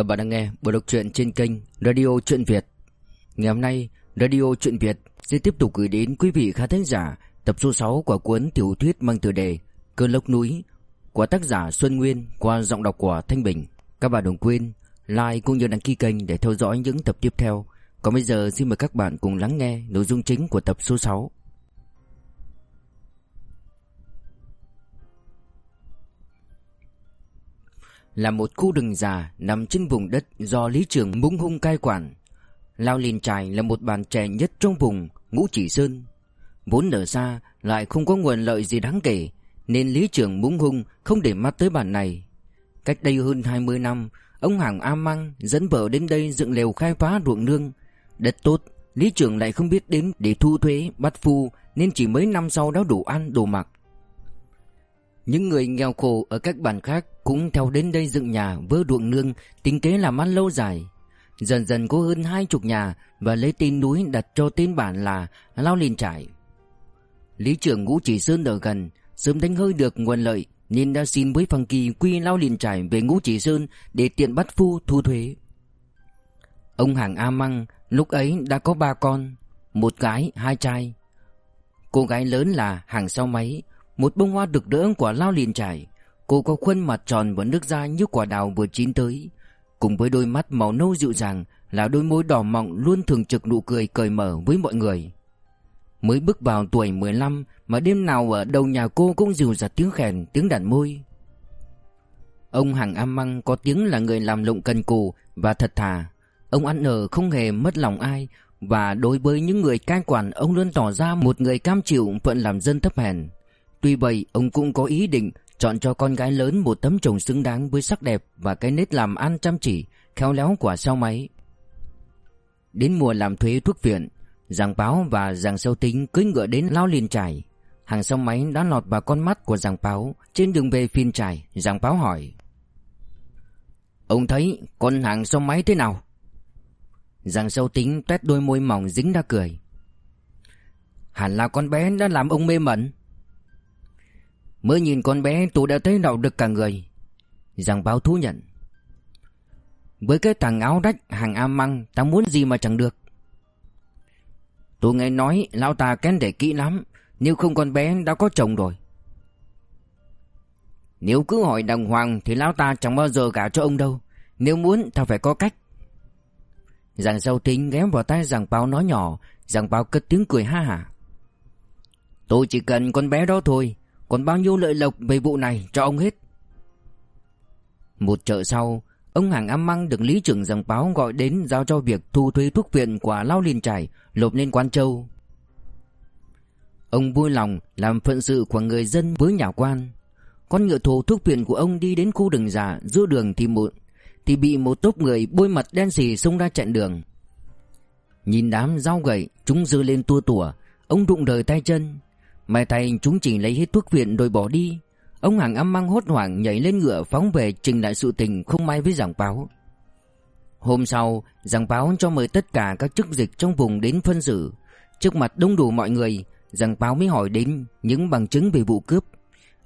Các bạn đang nghe bộ đọc truyện trên kênh Radio Truyện Việt. Ngày hôm nay, Radio Truyện Việt sẽ tiếp tục gửi đến quý vị khán thính giả tập số 6 của cuốn tiểu thuyết mang tựa đề Cơn lốc núi của tác giả Xuân Nguyên qua giọng đọc của Thanh Bình. Các bạn đừng quên like cũng như đăng ký kênh để theo dõi những tập tiếp theo. Còn bây giờ xin mời các bạn cùng lắng nghe nội dung chính của tập số 6. Là một khu rừng già nằm trên vùng đất do Lý Trường Mung Hung cai quản. Lao Liên Trài là một bàn trẻ nhất trong vùng Ngũ Chỉ Sơn. Vốn ở xa lại không có nguồn lợi gì đáng kể, nên Lý Trường Mung Hung không để mắt tới bản này. Cách đây hơn 20 năm, ông Hàng A Măng dẫn vợ đến đây dựng lều khai phá ruộng nương. Đất tốt, Lý Trường lại không biết đến để thu thuế, bắt phu, nên chỉ mấy năm sau đó đủ ăn, đủ mặc. Những người nghèo khổ ở các bản khác cũng theo đến đây dựng nhà vơ ruộng nương tính kế làm ăn lâu dài. Dần dần có hơn hai chục nhà và lấy tên núi đặt cho tên bản là Lao Liên Trải. Lý trưởng ngũ chỉ sơn ở gần, sớm đánh hơi được nguồn lợi nên đã xin với Phăng Kỳ quy Lao Liên Trải về ngũ chỉ sơn để tiện bắt phu thu thuế. Ông hàng A Măng lúc ấy đã có ba con, một gái, hai trai. Cô gái lớn là hàng sau máy, một bông hoa rực rỡ của Lao Liên Trải. Cô có khuôn mặt tròn và nước da như quả đào vừa chín tới. Cùng với đôi mắt màu nâu dịu dàng Là đôi môi đỏ mọng luôn thường trực nụ cười cởi mở với mọi người. Mới bước vào tuổi 15 Mà đêm nào ở đầu nhà cô cũng dìu dặt tiếng khèn, tiếng đàn môi. Ông Hàng Am Măng có tiếng là người làm lụng cần cù và thật thà. Ông ăn ở không hề mất lòng ai Và đối với những người cai quản, Ông luôn tỏ ra một người cam chịu, phận làm dân thấp hèn. Tuy vậy, ông cũng có ý định Chọn cho con gái lớn một tấm chồng xứng đáng với sắc đẹp và cái nết làm ăn chăm chỉ, khéo léo của sao máy. Đến mùa làm thuế thuốc viện, Giàng Báo và Giàng Sâu Tính cưỡi ngựa đến lao liền trải. Hàng sông máy đã lọt vào con mắt của Giàng Báo trên đường về phiên trải. Giàng Báo hỏi. Ông thấy con hàng sông máy thế nào? Giàng Sâu Tính tuét đôi môi mỏng dính ra cười. Hẳn là con bé đã làm ông mê mẩn. Mới nhìn con bé, tôi đã thấy đau được cả người. Giang báo thú nhận. Với cái thằng áo rách, hàng am măng, Ta muốn gì mà chẳng được. Tôi nghe nói, Lão ta kén để kỹ lắm, Nếu không con bé đã có chồng rồi. Nếu cứ hỏi đàng hoàng Thì lão ta chẳng bao giờ gả cho ông đâu, Nếu muốn ta phải có cách. Giàng sâu tính ghé vào tay Giàng báo nói nhỏ Giàng báo cất tiếng cười ha hả. Tôi chỉ cần con bé đó thôi còn bao nhiêu lợi lộc về vụ này cho ông hết? Một chợ sau, Ông hàng am măng được lý trưởng dòng báo gọi đến Giao cho việc thu thuế thuốc viện của Lao Liên Trải Lộp lên quan châu. Ông vui lòng làm phận sự của người dân với nhà quan. Con ngựa thù thuốc viện của ông đi đến khu đường già Giữa đường thì một, Thì bị một tốp người bôi mặt đen xì xông ra chặn đường. Nhìn đám dao gậy Chúng dư lên tua tủa, Ông đụng đời tay chân. May thay chúng chỉ lấy hết thuốc viện rồi bỏ đi. Ông hàng âm mang hốt hoảng nhảy lên ngựa phóng về trình lại sự tình không may với giảng báo. Hôm sau, giảng báo cho mời tất cả các chức dịch trong vùng đến phân xử. Trước mặt đông đủ mọi người, giảng báo mới hỏi đến những bằng chứng về vụ cướp.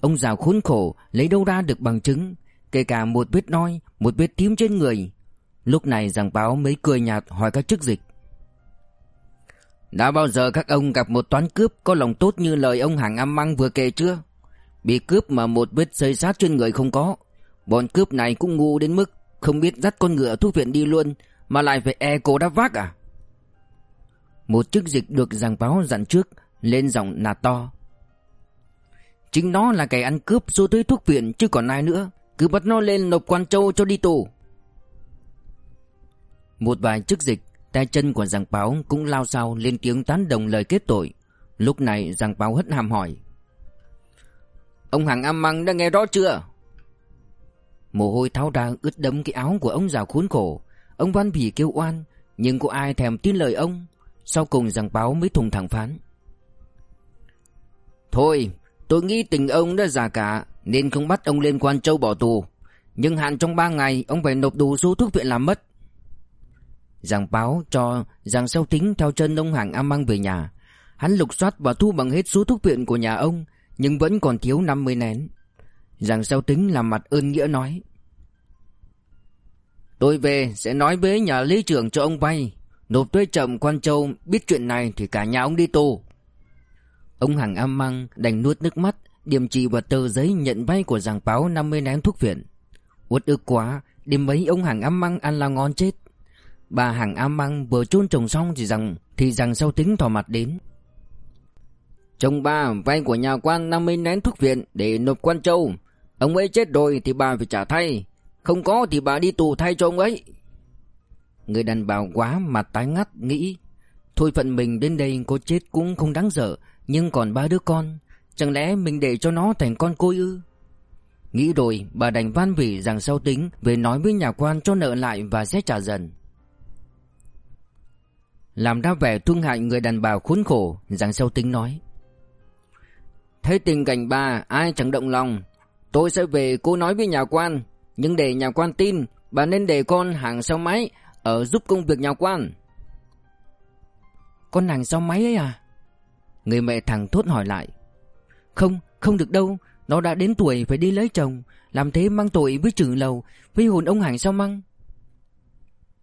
Ông già khốn khổ lấy đâu ra được bằng chứng Kể cả một vết noi, một vết tím trên người. Lúc này giảng báo mới cười nhạt hỏi các chức dịch đã bao giờ các ông gặp một toán cướp có lòng tốt như lời ông hàng âm măng vừa kể chưa? Bị cướp mà một vết xây sát trên người không có. Bọn cướp này cũng ngu đến mức không biết dắt con ngựa thuốc viện đi luôn, mà lại phải e cổ đáp vác à? Một chức dịch được giảng báo dặn trước, lên giọng nạt to. Chính nó là kẻ ăn cướp số thuế thuốc viện, chứ còn ai nữa. Cứ bắt nó lên nộp quan châu cho đi tù. Một vài chức dịch Tay chân của Giang Báo cũng lao sao lên tiếng tán đồng lời kết tội. Lúc này Giang Báo hất hàm hỏi. Ông Hằng Am Măng đã nghe rõ chưa? Mồ hôi tháo ra ướt đẫm cái áo của ông già khốn khổ. Ông Văn Bỉ kêu oan, nhưng có ai thèm tin lời ông. Sau cùng Giang Báo mới thùng thẳng phán. Thôi, tôi nghĩ tình ông đã già cả, nên không bắt ông lên quan châu bỏ tù. Nhưng hạn trong ba ngày, ông phải nộp đủ số thuốc viện làm mất. Giang báo cho Giang sâu tính theo chân ông hàng am mang về nhà. Hắn lục soát và thu bằng hết số thuốc viện của nhà ông, nhưng vẫn còn thiếu 50 nén. Giang sâu tính làm mặt ơn nghĩa nói. Tôi về sẽ nói với nhà lý trưởng cho ông vay Nộp thuế chậm quan châu Biết chuyện này thì cả nhà ông đi tù Ông hàng am măng đành nuốt nước mắt Điểm trì vào tờ giấy nhận vay của giàng báo 50 nén thuốc viện Uất ức quá Đêm mấy ông hàng am măng ăn là ngon chết Bà Hằng am măng vừa chôn trồng xong thì rằng Thì rằng sau tính thò mặt đến. Chồng ba vay của nhà quan 50 nén thuốc viện Để nộp quan châu. Ông ấy chết rồi thì bà phải trả thay. Không có thì bà đi tù thay cho ông ấy. Người đàn bà quá mặt tái ngắt nghĩ Thôi phận mình đến đây có chết cũng không đáng sợ Nhưng còn ba đứa con Chẳng lẽ mình để cho nó thành con côi ư? Nghĩ rồi bà đành van vỉ rằng sau tính Về nói với nhà quan cho nợ lại và sẽ trả dần Làm ra vẻ thương hại người đàn bà khốn khổ Rằng sau tính nói. Thấy tình cảnh bà ai chẳng động lòng. Tôi sẽ về cô nói với nhà quan Nhưng để nhà quan tin Bà nên để con hàng sau máy Ở giúp công việc nhà quan. Con hàng sau máy ấy à? Người mẹ thằng thốt hỏi lại. Không, không được đâu Nó đã đến tuổi phải đi lấy chồng Làm thế mang tội với trừ lầu Với hồn ông hàng sao mang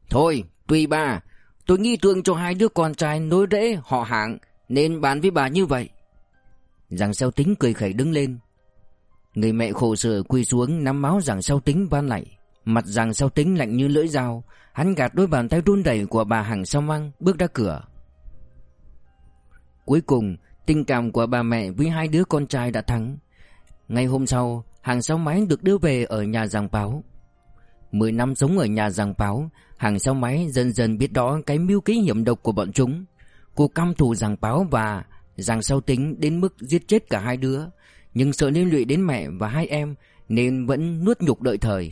Thôi, tùy bà Tôi nghi thương cho hai đứa con trai nối rễ họ hạng, Nên bán với bà như vậy. Giàng sao tính cười khẩy đứng lên. Người mẹ khổ sở quỳ xuống nắm máu giàng sao tính ban lại. Mặt giàng sao tính lạnh như lưỡi dao, Hắn gạt đôi bàn tay run rẩy của bà hàng sao măng bước ra cửa. Cuối cùng, tình cảm của bà mẹ với hai đứa con trai đã thắng. Ngày hôm sau, hàng sao máy được đưa về ở nhà giàng báo Mười năm sống ở nhà giàng báo Hàng sau máy dần dần biết rõ cái mưu kế hiểm độc của bọn chúng. Cô căm thù giàng báo và giàng sau tính đến mức giết chết cả hai đứa, Nhưng sợ liên lụy đến mẹ và hai em Nên vẫn nuốt nhục đợi thời.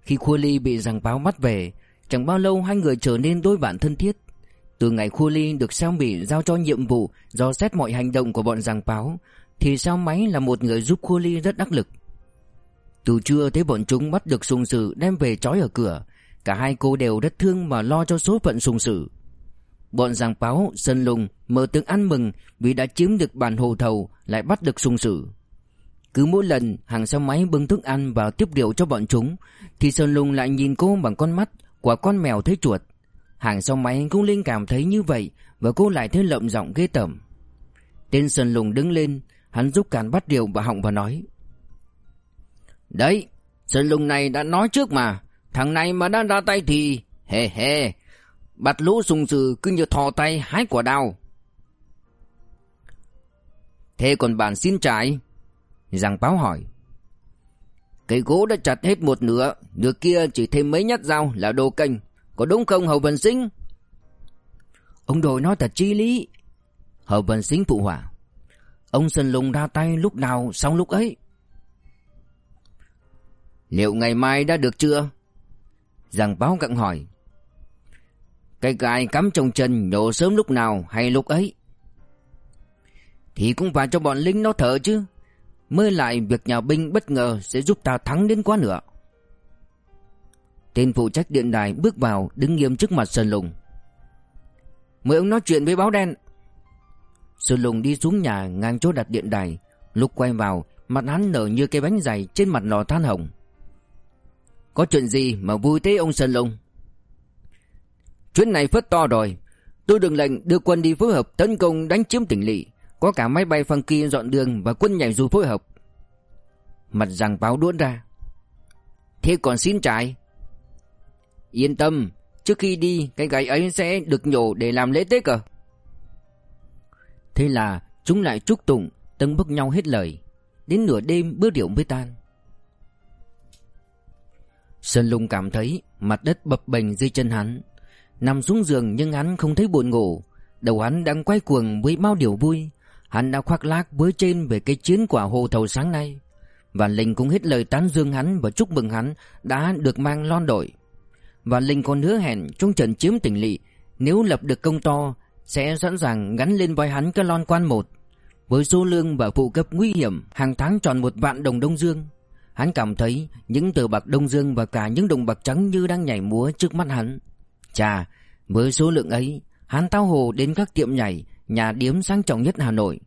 Khi Khua Ly bị giàng báo bắt về, Chẳng bao lâu hai người trở nên đôi bạn thân thiết. Từ ngày Khua Ly được sao bị giao cho nhiệm vụ Do xét mọi hành động của bọn giàng báo Thì sao máy là một người giúp Khua Ly rất đắc lực. Từ trưa thấy bọn chúng bắt được sùng sự đem về trói ở cửa Cả hai cô đều rất thương mà lo cho số phận sùng sử. Bọn giang báo, Sơn Lùng mở tiếng ăn mừng vì đã chiếm được bản hồ thầu lại bắt được sùng sử. Cứ mỗi lần hàng xe máy bưng thức ăn và tiếp rượu cho bọn chúng thì Sơn Lùng lại nhìn cô bằng con mắt của con mèo thấy chuột. Hàng sau máy cũng linh cảm thấy như vậy và cô lại thấy lậm giọng ghê tởm. Tên Sơn Lùng đứng lên, hắn giúp càn bắt rượu và họng và nói. Đấy, Sơn Lùng này đã nói trước mà, thằng này mà đã ra tay thì... Hề hề, Bạt lũ sùng sự cứ như thò tay hái quả đào Thế còn bạn xin trải Giang báo hỏi. Cây gỗ đã chặt hết một nửa Nửa kia chỉ thêm mấy nhát dao là đồ kênh Có đúng không Hầu Vân Sinh? Ông đội nói thật chi lý. Hầu Vân Sinh phụ hỏa Ông Sơn Lùng ra tay lúc nào xong lúc ấy? Liệu ngày mai đã được chưa? Giàng báo gặng hỏi. Cây gai cắm trong chân nhổ sớm lúc nào hay lúc ấy? Thì cũng phải cho bọn lính nó thở chứ. Mới lại việc nhà binh bất ngờ sẽ giúp ta thắng đến quá nữa Tên phụ trách điện đài bước vào đứng nghiêm trước mặt Sơn Lùng. Mời ông nói chuyện với báo đen. Sơn Lùng đi xuống nhà ngang chỗ đặt điện đài, Lúc quay vào, Mặt hắn nở như cây bánh dày trên mặt lò than hồng. Có chuyện gì mà vui thế ông Sơn Lùng Chuyến này phất to rồi. Tôi được lệnh đưa quân đi phối hợp tấn công đánh chiếm tỉnh lỵ. Có cả máy bay phân kia dọn đường và quân nhảy dù phối hợp. Mặt rằng báo đuôn ra. Thế còn xin trại. Yên tâm, trước khi đi cái gái ấy sẽ được nhổ để làm lễ tế cơ. Thế là chúng lại chúc tụng, Tân bức nhau hết lời. Đến nửa đêm bữa rượu mới tan. Sơn Lung cảm thấy mặt đất bập bềnh dưới chân hắn. Nằm xuống giường nhưng hắn không thấy buồn ngủ. Đầu hắn đang quay cuồng với bao điều vui. Hắn đã khoác lác với trên về cái chiến quả hồ thầu sáng nay. Và Linh cũng hết lời tán dương hắn và chúc mừng hắn đã được mang lon đội. Và Linh còn hứa hẹn trong trận chiếm tỉnh lỵ. Nếu lập được công to, Sẽ sẵn sàng gắn lên vai hắn cái lon quan một. Với số lương và phụ cấp nguy hiểm, Hàng tháng tròn một vạn đồng Đông Dương. Hắn cảm thấy những tờ bạc Đông Dương và cả những đồng bạc trắng như đang nhảy múa trước mắt hắn Chà, với số lượng ấy, hắn tao hồ đến các tiệm nhảy, nhà điếm sang trọng nhất Hà Nội.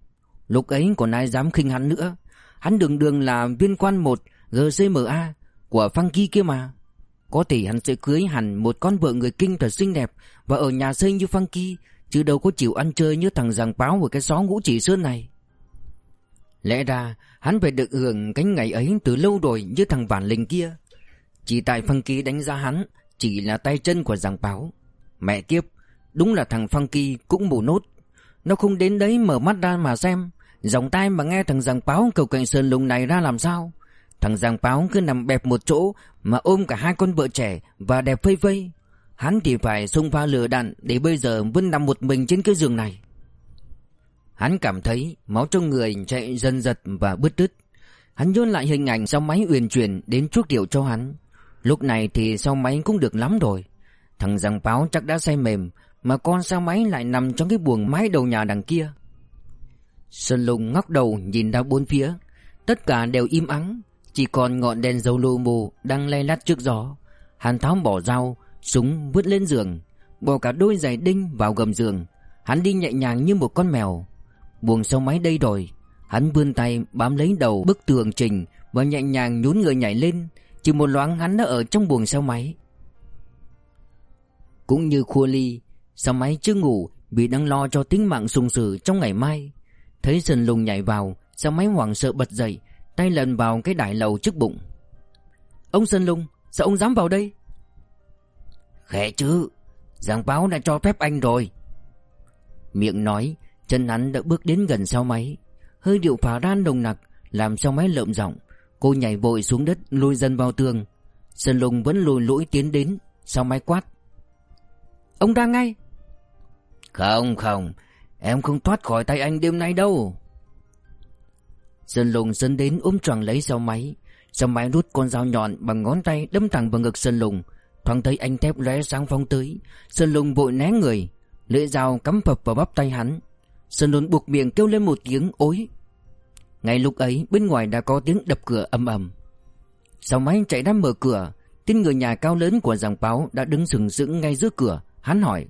Lúc ấy còn ai dám khinh hắn nữa. Hắn đường đường là viên quan một GCMA của Funky kia mà. Có thể hắn sẽ cưới hẳn một con vợ người kinh thật xinh đẹp Và ở nhà xây như Funky Chứ đâu có chịu ăn chơi như thằng giàng báo ở cái xó ngũ chỉ sơn này Lẽ ra, hắn phải được hưởng cái ngày ấy từ lâu rồi như thằng Vạn linh kia. Chỉ tại Funky đánh giá hắn, Chỉ là tay chân của giàng báo. Mẹ kiếp, Đúng là thằng Funky cũng mù nốt. Nó không đến đấy mở mắt ra mà xem. Dòng tai mà nghe thằng giàng báo cầu cạnh sơn lùng này ra làm sao? Thằng giàng báo cứ nằm bẹp một chỗ Mà ôm cả hai con vợ trẻ Và đẹp phây phây. Hắn thì phải xông pha lửa đạn Để bây giờ vẫn nằm một mình trên cái giường này. Hắn cảm thấy Máu trong người chạy dần dật và bứt đứt Hắn nhôn lại hình ảnh sau máy uyển chuyển Đến chuốc điệu cho hắn. Lúc này thì sau máy cũng được lắm rồi. Thằng giàng báo chắc đã say mềm, Mà con sao máy lại nằm trong cái buồng mái đầu nhà đằng kia. Sơn Lùng ngóc đầu nhìn ra bốn phía. Tất cả đều im ắng, Chỉ còn ngọn đèn dầu lù mù Đang lay lắt trước gió. Hắn tháo bỏ dao, Súng vứt lên giường, Bỏ cả đôi giày đinh vào gầm giường. Hắn đi nhẹ nhàng như một con mèo. Buồng sau máy đây rồi. Hắn vươn tay bám lấy đầu bức tường trình Và nhẹ nhàng nhún người nhảy lên. Chỉ một loáng hắn đã ở trong buồng sau máy. Cũng như Khua Ly Sau máy chưa ngủ Vì đang lo cho tính mạng sùng sử trong ngày mai. Thấy sần Lùng nhảy vào Sau máy hoảng sợ bật dậy, Tay lần vào cái đại lầu trước bụng. Ông Sơn Lùng, Sao ông dám vào đây? Khẽ chứ Giảng báo đã cho phép anh rồi. Miệng nói Chân hắn đã bước đến gần sau máy. Hơi điệu phá ran nồng nặc Làm sau máy lợm giọng. Cô nhảy vội xuống đất lùi dần vào tường. Sơn Lùng vẫn lùi lũi tiến đến Sau máy quát. Ông ra ngay. Không không Em không thoát khỏi tay anh đêm nay đâu. Sơn Lùng dẫn đến ôm tròn lấy sau máy. Sau máy rút con dao nhọn bằng ngón tay đâm thẳng vào ngực Sơn Lùng. Thoáng thấy anh thép lóe sáng phong tới. Sơn Lùng vội né người. Lưỡi dao cắm phập vào bắp tay hắn Sơn Lùng buộc miệng kêu lên một tiếng ối Ngay lúc ấy, bên ngoài đã có tiếng đập cửa ầm ầm. Sau máy chạy ra mở cửa Tin người nhà cao lớn của giàng báo đã đứng sừng sững ngay giữa cửa, Hắn hỏi.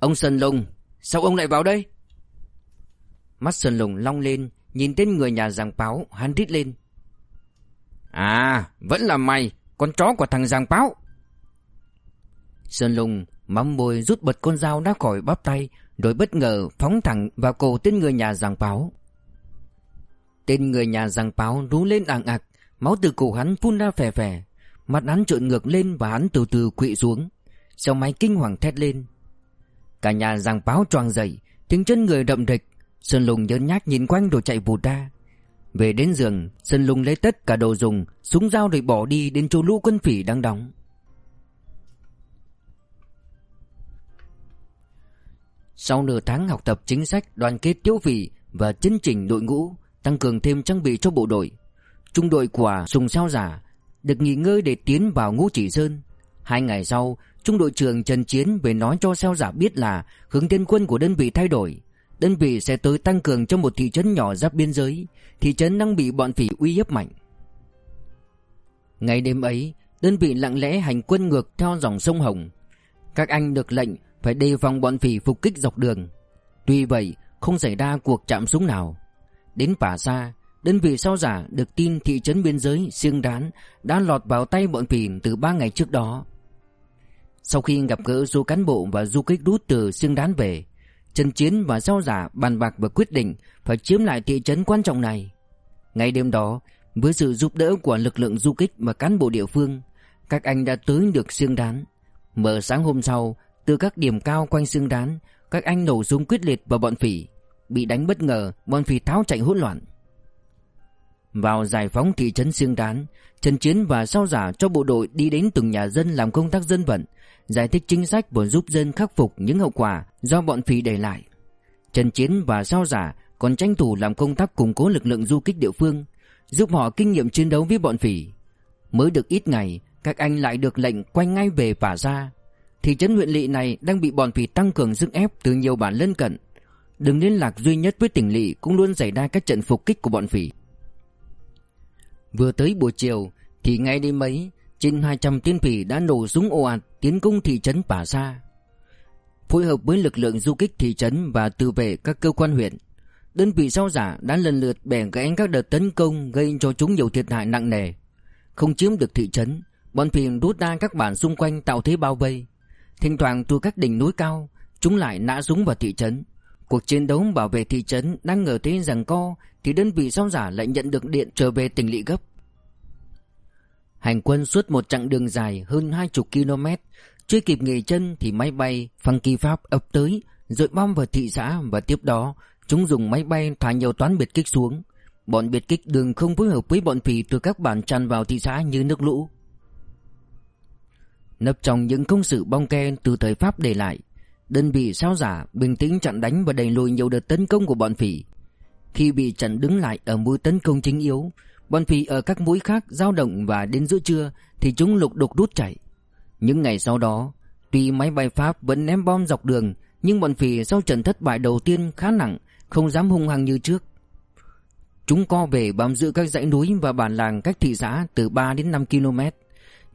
Ông Sơn Lùng, Sao ông lại vào đây? Mắt Sơn Lùng long lên, Nhìn tên người nhà giàng báo, Hắn rít lên. À vẫn là mày, Con chó của thằng giàng báo. Sơn Lùng mắm môi rút bật con dao đã khỏi bắp tay rồi bất ngờ phóng thẳng vào cổ tên người nhà giàng báo Tên người nhà giàng báo rú lên àng ạc, Máu từ cổ hắn phun ra phè phè. Mặt hắn trợn ngược lên và hắn từ từ quỵ xuống. Sau máy kinh hoàng thét lên. Cả nhà giang báo choàng dậy, Tiếng chân người đậm rịch. Sơn Lùng nhớn nhác nhìn quanh rồi chạy vụt ra. Về đến giường, Sơn Lùng lấy tất cả đồ dùng, Súng dao rồi bỏ đi đến chỗ lũ quân phỉ đang đóng. Sau nửa tháng học tập chính sách đoàn kết tiêu vị và chấn chỉnh đội ngũ, tăng cường thêm trang bị cho bộ đội, trung đội của Sùng Sao Giả được nghỉ ngơi để tiến vào ngũ chỉ sơn. Hai ngày sau, Trung đội trưởng Trần Chiến về nói cho Sao Giả biết là hướng tiến quân của đơn vị thay đổi. Đơn vị sẽ tới tăng cường cho một thị trấn nhỏ giáp biên giới, thị trấn đang bị bọn phỉ uy hiếp mạnh. Ngày đêm ấy, đơn vị lặng lẽ hành quân ngược theo dòng sông Hồng. Các anh được lệnh phải đề phòng bọn phỉ phục kích dọc đường. Tuy vậy, không xảy ra cuộc chạm súng nào. Đến Pả Sa, đơn vị sao giả được tin thị trấn biên giới Siêng Đán đã lọt vào tay bọn phỉ từ ba ngày trước đó. Sau khi gặp gỡ du cán bộ và du kích rút từ Siêng Đán về, Trần Chiến và sao Giả bàn bạc và quyết định phải chiếm lại thị trấn quan trọng này. Ngày đêm đó, với sự giúp đỡ của lực lượng du kích và cán bộ địa phương, các anh đã tới được Siêng Đán. Mở sáng hôm sau, từ các điểm cao quanh xương Đán, các anh nổ súng quyết liệt vào bọn phỉ. Bị đánh bất ngờ, bọn phỉ tháo chạy hỗn loạn. Vào giải phóng thị trấn xương Đán, Trần Chiến và Sao Giả cho bộ đội đi đến từng nhà dân làm công tác dân vận, giải thích chính sách và giúp dân khắc phục những hậu quả do bọn phỉ để lại. Trần Chiến và Sao Giả còn tranh thủ làm công tác củng cố lực lượng du kích địa phương, giúp họ kinh nghiệm chiến đấu với bọn phỉ. Mới được ít ngày, các anh lại được lệnh quay ngay về phả ra Thị trấn huyện lỵ này đang bị bọn phỉ tăng cường sức ép từ nhiều bản lân cận. Đường liên lạc duy nhất với tỉnh lỵ cũng luôn xảy ra các trận phục kích của bọn phỉ. Vừa tới buổi chiều thì ngay đêm mấy trên 200 tiên phỉ đã nổ súng ồ ạt tiến công thị trấn Pả Sa. Phối hợp với lực lượng du kích thị trấn và tự vệ các cơ quan huyện, đơn vị sau giả đã lần lượt bẻ gãy các đợt tấn công gây cho chúng nhiều thiệt hại nặng nề. Không chiếm được thị trấn, Bọn phỉ rút ra các bản xung quanh tạo thế bao vây Thỉnh thoảng từ các đỉnh núi cao, Chúng lại nã súng vào thị trấn. Cuộc chiến đấu bảo vệ thị trấn đang ngờ thế rằng co, Thì đơn vị sau giả lại nhận được điện trở về tỉnh lỵ gấp. Hành quân suốt một chặng đường dài hơn hai chục km, Chưa kịp nghỉ chân thì máy bay phăng kỳ Pháp ập tới, Rồi bom vào thị xã và tiếp đó, Chúng dùng máy bay thả nhiều toán biệt kích xuống. Bọn biệt kích đường không phối hợp với bọn phỉ từ các bản tràn vào thị xã như nước lũ. Nấp trong những công sự bong ke từ thời Pháp để lại. Đơn vị sao giả bình tĩnh chặn đánh và đẩy lùi nhiều đợt tấn công của bọn phỉ. Khi bị chặn đứng lại ở mũi tấn công chính yếu, Bọn phỉ ở các mũi khác dao động và đến giữa trưa Thì chúng lục đục rút chạy. Những ngày sau đó, Tuy máy bay Pháp vẫn ném bom dọc đường, Nhưng bọn phỉ sau trận thất bại đầu tiên khá nặng, Không dám hung hăng như trước. Chúng co về bám giữ các dãy núi và bản làng cách thị xã từ 3 đến 5 km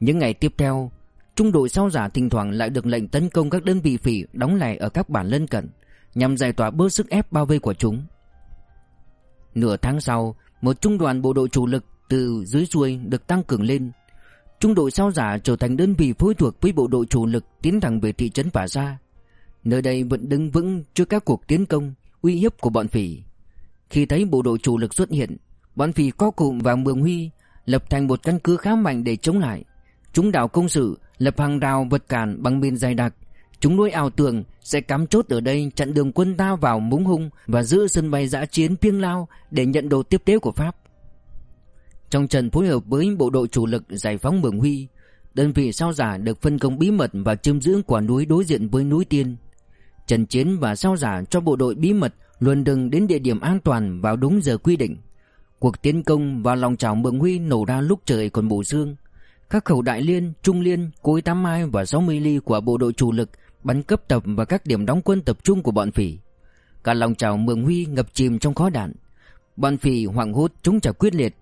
Những ngày tiếp theo Trung đội sao giả thỉnh thoảng lại được lệnh tấn công các đơn vị phỉ đóng lại ở các bản lân cận nhằm giải tỏa bớt sức ép bao vây của chúng. Nửa tháng sau, một trung đoàn bộ đội chủ lực từ dưới xuôi được tăng cường lên. Trung đội sao giả trở thành đơn vị phối thuộc với bộ đội chủ lực tiến thẳng về thị trấn Pả Sa. Nơi đây vẫn đứng vững trước các cuộc tiến công, uy hiếp của bọn phỉ. Khi thấy bộ đội chủ lực xuất hiện, bọn phỉ co cụm vào Mường Huy, lập thành một căn cứ khá mạnh để chống lại. Chúng đảo công sự lập hàng rào vật cản bằng miền dày đặc. Chúng nuôi ảo tưởng sẽ cắm chốt ở đây chặn đường quân ta vào Múng Hung và giữ sân bay giã chiến Piêng Lao để nhận đồ tiếp tế của Pháp. Trong trận phối hợp với bộ đội chủ lực giải phóng Mường Huy, đơn vị sao giả được phân công bí mật và chiêm giữ quả núi đối diện với núi Tiên. Trần Chiến và sao giả cho bộ đội bí mật luồn đường đến địa điểm an toàn vào đúng giờ quy định. Cuộc tiến công vào lòng trào Mường Huy nổ ra lúc trời còn mù sương. Các khẩu đại liên, trung liên, cối 82 và 60 ly của bộ đội chủ lực bắn cấp tập và các điểm đóng quân tập trung của bọn phỉ. Cả lòng trào Mường Huy ngập chìm trong khói đạn. Bọn phỉ hoảng hốt chúng trả quyết liệt.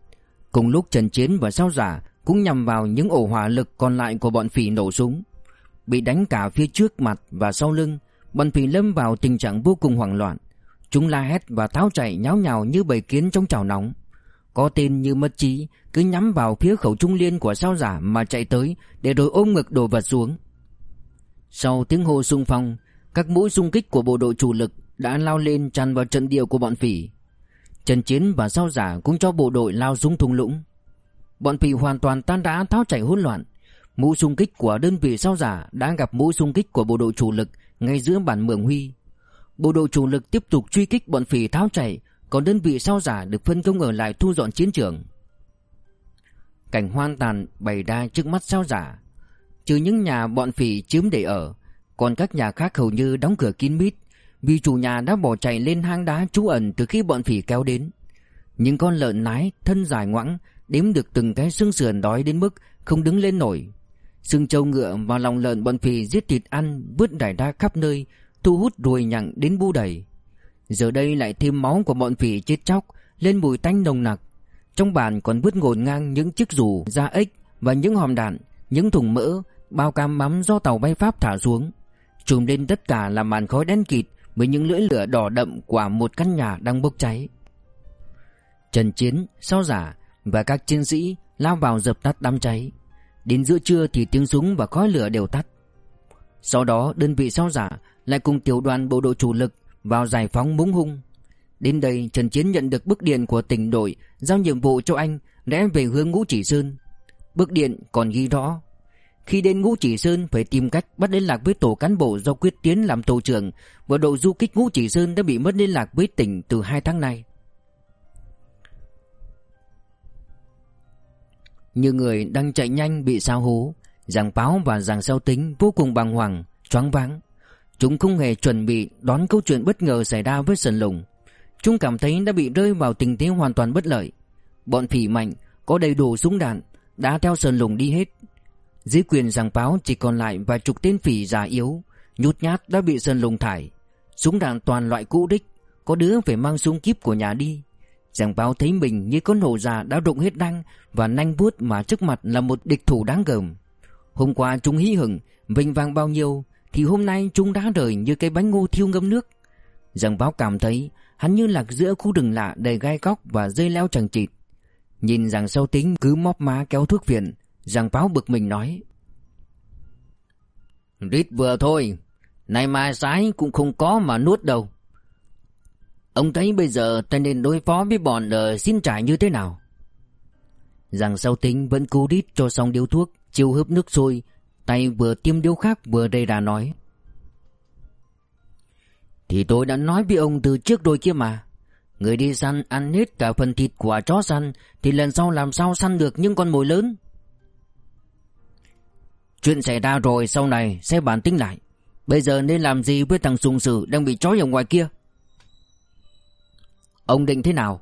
Cùng lúc Trần Chiến và Sao Giả cũng nhằm vào những ổ hỏa lực còn lại của bọn phỉ nổ súng. Bị đánh cả phía trước mặt và sau lưng, bọn phỉ lâm vào tình trạng vô cùng hoảng loạn. Chúng la hét và tháo chạy nháo nhào như bầy kiến trong chảo nóng. Có tên như mất trí Cứ nhắm vào phía khẩu trung liên của sao giả Mà chạy tới để rồi ôm ngực đồ vật xuống. Sau tiếng hô xung phong, Các mũi xung kích của bộ đội chủ lực Đã lao lên tràn vào trận địa của bọn phỉ. Trần Chiến và sao giả Cũng cho bộ đội lao xuống thung lũng. Bọn phỉ hoàn toàn tan rã, tháo chạy hỗn loạn. Mũi xung kích của đơn vị sao giả Đã gặp mũi xung kích của bộ đội chủ lực Ngay giữa bản Mường Huy. Bộ đội chủ lực tiếp tục truy kích bọn phỉ tháo chạy còn đơn vị sao giả được phân công ở lại thu dọn chiến trường? Cảnh hoang tàn bày ra trước mắt sao giả. Trừ những nhà bọn phỉ chiếm để ở, Còn các nhà khác hầu như đóng cửa kín mít, Vì chủ nhà đã bỏ chạy lên hang đá trú ẩn từ khi bọn phỉ kéo đến. Những con lợn nái, thân dài ngoẵng Đếm được từng cái xương sườn đói đến mức không đứng lên nổi. Xương trâu ngựa và lòng lợn bọn phỉ giết thịt ăn, vứt rải ra khắp nơi, Thu hút ruồi nhặng đến bu đầy. Giờ đây lại thêm máu của bọn phỉ chết chóc Lên mùi tanh nồng nặc. Trong bàn còn vứt ngổn ngang những chiếc rủ Da ếch và những hòm đạn Những thùng mỡ Bao cam mắm do tàu bay Pháp thả xuống. Trùm lên tất cả là màn khói đen kịt Với những lưỡi lửa đỏ đậm Của một căn nhà đang bốc cháy. Trần Chiến, Sao Giả Và các chiến sĩ lao vào dập tắt đám cháy. Đến giữa trưa thì tiếng súng và khói lửa đều tắt. Sau đó đơn vị Sao Giả Lại cùng tiểu đoàn bộ đội chủ lực vào giải phóng Múng Hung. Đến đây Trần Chiến nhận được bức điện của tỉnh đội giao nhiệm vụ cho anh rẽ về hướng Ngũ Chỉ Sơn. Bức điện còn ghi rõ khi đến Ngũ Chỉ Sơn phải tìm cách bắt liên lạc với tổ cán bộ do Quyết Tiến làm tổ trưởng và đội du kích Ngũ Chỉ Sơn đã bị mất liên lạc với tỉnh từ hai tháng nay. Như người đang chạy nhanh bị sao hú, giàng báo và giàng sao tính vô cùng bàng hoàng, choáng váng. Chúng không hề chuẩn bị đón câu chuyện bất ngờ xảy ra với Sơn Lùng. Chúng cảm thấy đã bị rơi vào tình thế hoàn toàn bất lợi. Bọn phỉ mạnh, có đầy đủ súng đạn, đã theo Sơn Lùng đi hết. Dưới quyền giảng báo chỉ còn lại vài chục tên phỉ già yếu, nhút nhát đã bị Sơn Lùng thải. Súng đạn toàn loại cũ đích, có đứa phải mang súng kíp của nhà đi. Giảng báo thấy mình như con hổ già đã rụng hết răng và nanh vuốt mà trước mặt là một địch thủ đáng gờm. Hôm qua chúng hí hửng, vinh vang bao nhiêu, thì hôm nay chúng đã rời như cái bánh ngô thiêu ngâm nước. Giang báo cảm thấy hắn như lạc giữa khu rừng lạ đầy gai góc và dây leo chẳng chịt. Nhìn rằng sâu tính cứ móp má kéo thuốc viện, Giang Báo bực mình nói Rít vừa thôi Này mai sái cũng không có mà nuốt đâu Ông thấy bây giờ ta nên đối phó với bọn ở xin trải như thế nào Giang sau tính vẫn cố đít cho xong điếu thuốc Chiêu hớp nước sôi Tay vừa tiêm điếu khác vừa đây ra nói. Thì tôi đã nói với ông từ trước rồi kia mà. Người đi săn ăn hết cả phần thịt của chó săn, Thì lần sau làm sao săn được những con mồi lớn? Chuyện xảy ra rồi, sau này sẽ bàn tính lại. Bây giờ nên làm gì với thằng sùng sử đang bị trói ở ngoài kia? Ông định thế nào?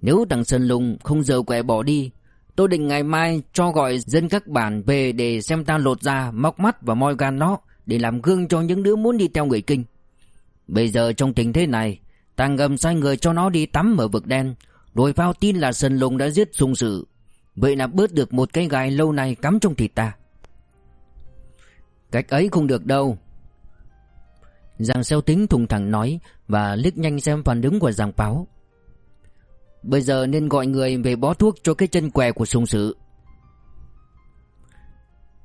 Nếu thằng Sơn Lùng không giờ quẹ bỏ đi Tôi định ngày mai cho gọi dân các bản về để xem ta lột da, móc mắt và moi gan nó Để làm gương cho những đứa muốn đi theo người kinh. Bây giờ trong tình thế này Ta ngầm sai người cho nó đi tắm ở vực đen. Rồi phao tin là Sơn Lùng đã giết sung sự, Vậy là bớt được một cái gai lâu nay cắm trong thịt ta. Cách ấy không được đâu. Giang xeo tính thùng thẳng nói Và liếc nhanh xem phản ứng của giang báo. Bây giờ nên gọi người về bó thuốc cho cái chân què của sùng sự.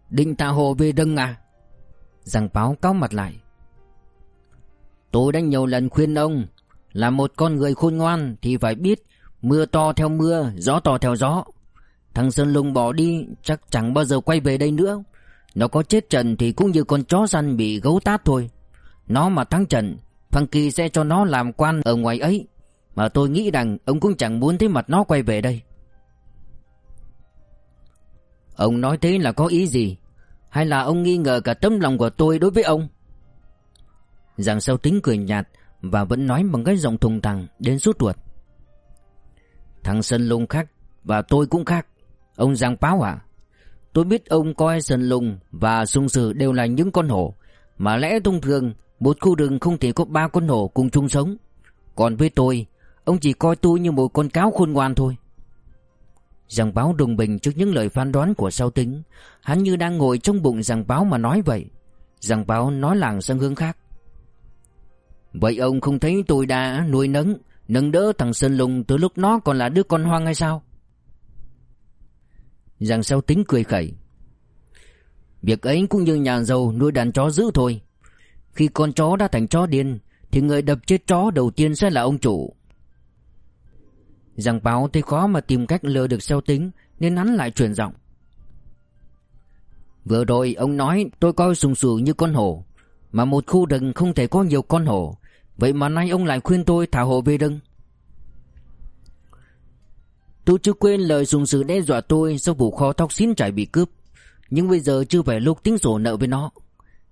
Định tạ hồ về đâng à? Giang báo cáo mặt lại. Tôi đã nhiều lần khuyên ông Là một con người khôn ngoan Thì phải biết Mưa to theo mưa, Gió to theo gió. Thằng Sơn Lùng bỏ đi, chắc chẳng bao giờ quay về đây nữa. Nó có chết trận thì cũng như con chó săn bị gấu tát thôi. Nó mà thắng trận, Thằng Kỳ sẽ cho nó làm quan ở ngoài ấy. Mà tôi nghĩ rằng ông cũng chẳng muốn thấy mặt nó quay về đây. Ông nói thế là có ý gì? Hay là ông nghi ngờ cả tấm lòng của tôi đối với ông? Giàng sâu tính cười nhạt Và vẫn nói bằng cái giọng thùng thẳng đến suốt ruột. Thằng Sơn Lùng khác Và tôi cũng khác. Ông Giang Báo à? Tôi biết ông coi Sơn Lùng và Sung Sử đều là những con hổ. Mà lẽ thông thường, Một khu rừng không thể có ba con hổ cùng chung sống. Còn với tôi Ông chỉ coi tôi như một con cáo khôn ngoan thôi. Giàng Báo đồng bình trước những lời phán đoán của sao tính. Hắn như đang ngồi trong bụng giàng Báo mà nói vậy. Giàng Báo nói làng sang hướng khác. Vậy ông không thấy tôi đã nuôi nấng, Nâng đỡ thằng Sơn Lùng từ lúc nó còn là đứa con hoang hay sao? Giàng sao tính cười khẩy. Việc ấy cũng như nhà giàu nuôi đàn chó dữ thôi. Khi con chó đã thành chó điên, Thì người đập chết chó đầu tiên sẽ là ông chủ. Giang báo thấy khó mà tìm cách lừa được sao tính, Nên hắn lại chuyển giọng Vừa rồi ông nói tôi coi sùng sù như con hổ, Mà một khu rừng không thể có nhiều con hổ Vậy mà nay ông lại khuyên tôi thả hổ về rừng Tôi chưa quên lời dùng sự đe dọa tôi sau vụ kho thóc xín trải bị cướp. Nhưng bây giờ chưa phải lúc tính sổ nợ với nó.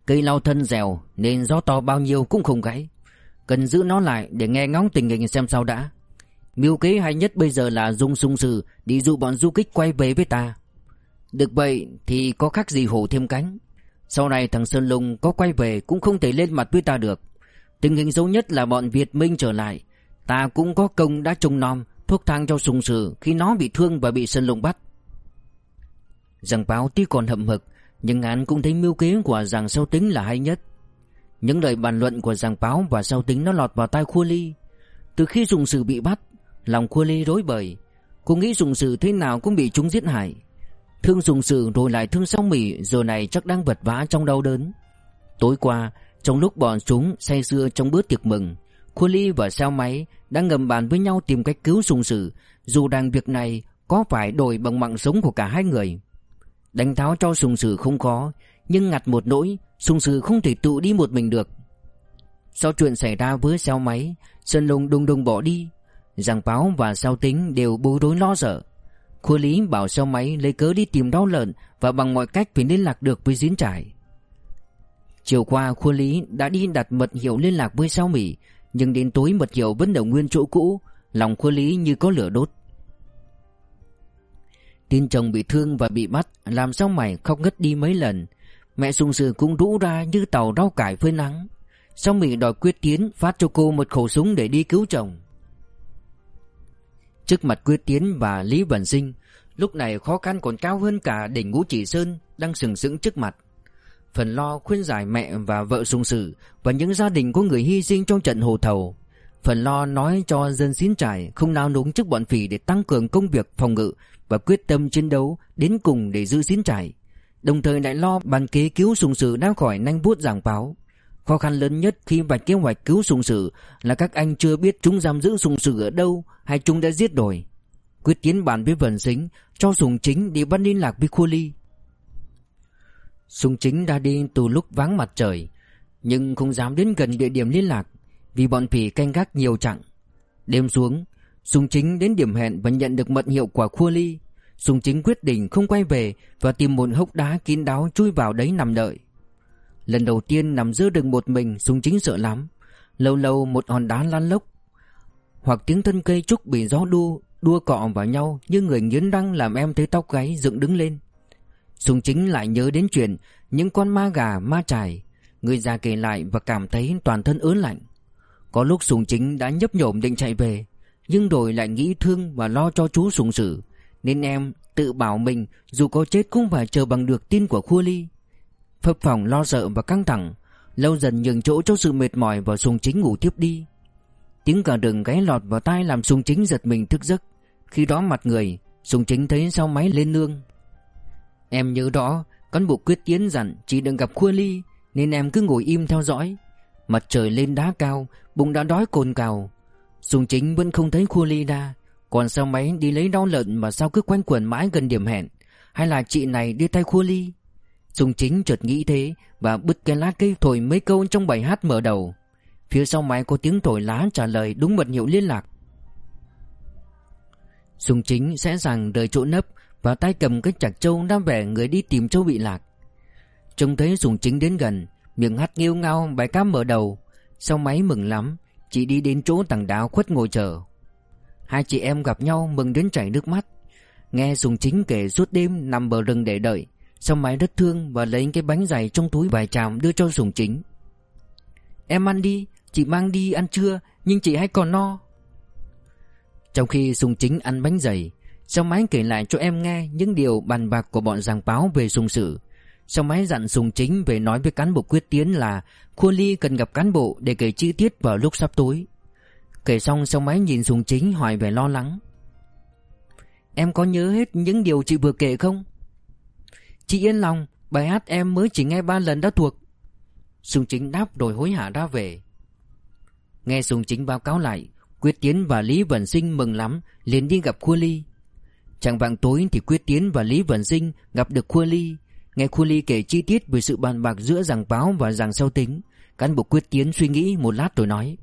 Cây lau thân dẻo, nên gió to bao nhiêu cũng không gãy. Cần giữ nó lại để nghe ngóng tình hình xem sao đã. Mưu kế hay nhất bây giờ là dùng sung sự đi dụ bọn du kích quay về với ta. Được vậy thì có khác gì hổ thêm cánh. Sau này thằng Sơn Lùng có quay về cũng không thể lên mặt với ta được. Tình hình xấu nhất là bọn Việt Minh trở lại. Ta cũng có công đã trông nom thuốc thang cho sung sử khi nó bị thương và bị Sơn Lùng bắt. giàng báo tuy còn hậm hực, nhưng án cũng thấy mưu kế của giàng Sâu Tính là hay nhất. Những lời bàn luận của giàng Báo và Sâu Tính nó lọt vào tai Khua Ly. Từ khi dùng sử bị bắt, lòng Khua Ly rối bời. Cô nghĩ sùng sử thế nào cũng bị chúng giết hại. Thương sùng sử rồi lại thương song mỉ giờ này chắc đang vật vã trong đau đớn. Tối qua, trong lúc bọn chúng say sưa trong bữa tiệc mừng, Khua Ly và Sao Máy đang ngầm bàn với nhau tìm cách cứu sùng sử, dù rằng việc này có phải đổi bằng mạng sống của cả hai người. Đánh tháo cho sùng sử không khó, nhưng ngặt một nỗi, sùng sử không thể tự đi một mình được. Sau chuyện xảy ra với Sao Máy, Sơn Lùng đùng đùng bỏ đi, Giang Báo và Sao Tính đều bối rối lo sợ. Khu Lý bảo Sao Máy lấy cớ đi tìm đau lợn và bằng mọi cách phải liên lạc được với diễn trải. Chiều qua khu Lý đã đi đặt mật hiệu liên lạc với Sao Mỹ nhưng đến tối mật hiệu vẫn ở nguyên chỗ cũ, Lòng khu lý như có lửa đốt Tin chồng bị thương và bị bắt, Làm sao mày khóc ngất đi mấy lần Mẹ sung sự cũng rũ ra như tàu rau cải phơi nắng sao Mỹ đòi quyết tiến Phát cho cô một khẩu súng để đi cứu chồng Trước mặt quyết tiến và Lý Vân Sinh, Lúc này khó khăn còn cao hơn cả đỉnh ngũ chỉ sơn Đang sừng sững trước mặt phần lo khuyên giải mẹ và vợ sung sự và những gia đình có người hy sinh trong trận hồ thầu. Phần lo nói cho dân xín trải không nao núng trước bọn phỉ để tăng cường công việc phòng ngự và quyết tâm chiến đấu đến cùng để giữ xín trải. Đồng thời lại lo bàn kế cứu sùng sử đang khỏi nanh bút giảng báo. Khó khăn lớn nhất khi vạch kế hoạch cứu sùng sử là các anh chưa biết chúng giam giữ sùng sử ở đâu hay chúng đã giết rồi. Quyết tiến bàn với vần xính cho sùng chính đi bắt liên lạc với khu ly. Sùng chính đã đi từ lúc vắng mặt trời nhưng không dám đến gần địa điểm liên lạc vì bọn phỉ canh gác nhiều chặng. Đêm xuống, Sùng Chính đến điểm hẹn và nhận được mật hiệu của Khua Ly. Sùng Chính quyết định không quay về và tìm một hốc đá kín đáo chui vào đấy nằm đợi. Lần đầu tiên nằm giữa rừng một mình, Sùng Chính sợ lắm. Lâu lâu một hòn đá lăn lốc, hoặc tiếng thân cây trúc bị gió đua đua cọ vào nhau như người nghiến răng làm em thấy tóc gáy dựng đứng lên. Sùng Chính lại nhớ đến chuyện những con ma gà, ma trải Người già kể lại và cảm thấy toàn thân ớn lạnh. Có lúc Sùng Chính đã nhấp nhổm định chạy về Nhưng rồi lại nghĩ thương và lo cho chú Sùng Sử Nên em tự bảo mình Dù có chết cũng phải chờ bằng được tin của Khua Ly Phập phòng lo sợ và căng thẳng, Lâu dần nhường chỗ cho sự mệt mỏi Và Sùng Chính ngủ tiếp đi. Tiếng cả đường gáy lọt vào tai làm Sùng Chính giật mình thức giấc. Khi đó mặt người, Sùng Chính thấy sau máy lên nương. Em nhớ đó Cán bộ quyết tiến dặn chỉ đừng gặp Khua Ly, Nên em cứ ngồi im theo dõi. Mặt trời lên đá cao, Bụng đã đói cồn cào. Sùng chính vẫn không thấy khua ly đa Còn sao máy đi lấy đau lợn Mà sao cứ quanh quẩn mãi gần điểm hẹn. Hay là chị này đưa tay khua ly? Sùng chính chợt nghĩ thế Và bứt cái lá cây thổi mấy câu trong bài hát mở đầu. Phía sau máy có tiếng thổi lá trả lời đúng mật hiệu liên lạc. Sùng chính sẽ rằng rời chỗ nấp Và tay cầm cái chặt trâu đang vẻ người đi tìm châu bị lạc. Trông thấy Sùng chính đến gần, Miệng hát nghêu ngao, bài ca mở đầu. Sau máy mừng lắm, Chị đi đến chỗ tảng đá khuất ngồi chờ. Hai chị em gặp nhau mừng đến chảy nước mắt. Nghe Sùng Chính kể suốt đêm nằm bờ rừng để đợi sau máy rất thương và lấy cái bánh dày trong túi vài chàm đưa cho Sùng Chính Em ăn đi, chị mang đi ăn trưa Nhưng chị hay còn no Trong khi Sùng Chính ăn bánh dày Sau máy kể lại cho em nghe những điều bàn bạc của bọn giảng báo về Sùng Sử sau máy dặn Sùng Chính về nói với cán bộ quyết tiến là Khua Ly cần gặp cán bộ để kể chi tiết vào lúc sắp tối. Kể xong sau máy nhìn Sùng Chính hỏi về lo lắng. Em có nhớ hết những điều chị vừa kể không? Chị yên lòng, bài hát em mới chỉ nghe ba lần đã thuộc. Sùng Chính đáp rồi hối hả ra về. Nghe Sùng Chính báo cáo lại, Quyết Tiến và Lý Vân Sinh mừng lắm, liền đi gặp Khua Ly. Chẳng vàng tối thì Quyết Tiến và Lý Vân Sinh gặp được Khua Ly Nghe Khua Ly kể chi tiết về sự bàn bạc giữa giảng báo và giảng sau tính Cán bộ quyết tiến suy nghĩ một lát rồi nói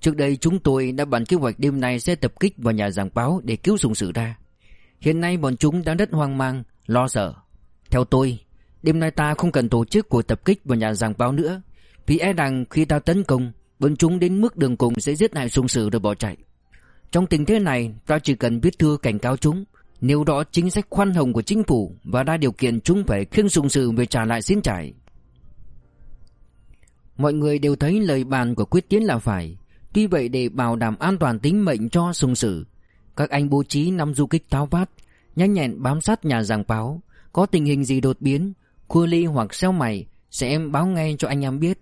Trước đây chúng tôi đã bàn kế hoạch đêm nay sẽ tập kích vào nhà giảng báo để cứu sùng sự ra Hiện nay bọn chúng đang rất hoang mang, lo sợ Theo tôi, đêm nay ta không cần tổ chức cuộc tập kích vào nhà giảng báo nữa Vì e rằng khi ta tấn công, bọn chúng đến mức đường cùng sẽ giết hại sung sử rồi bỏ chạy Trong tình thế này, ta chỉ cần viết thư cảnh cáo chúng nếu đó chính sách khoan hồng của chính phủ và đa điều kiện chúng phải khiêng sung sử về trả lại xin trải. Mọi người đều thấy lời bàn của quyết tiến là phải. Tuy vậy để bảo đảm an toàn tính mệnh cho sung sử, các anh bố trí năm du kích tháo vát, nhanh nhẹn bám sát nhà giảng báo. Có tình hình gì đột biến, khua ly hoặc xeo mày sẽ em báo ngay cho anh em biết.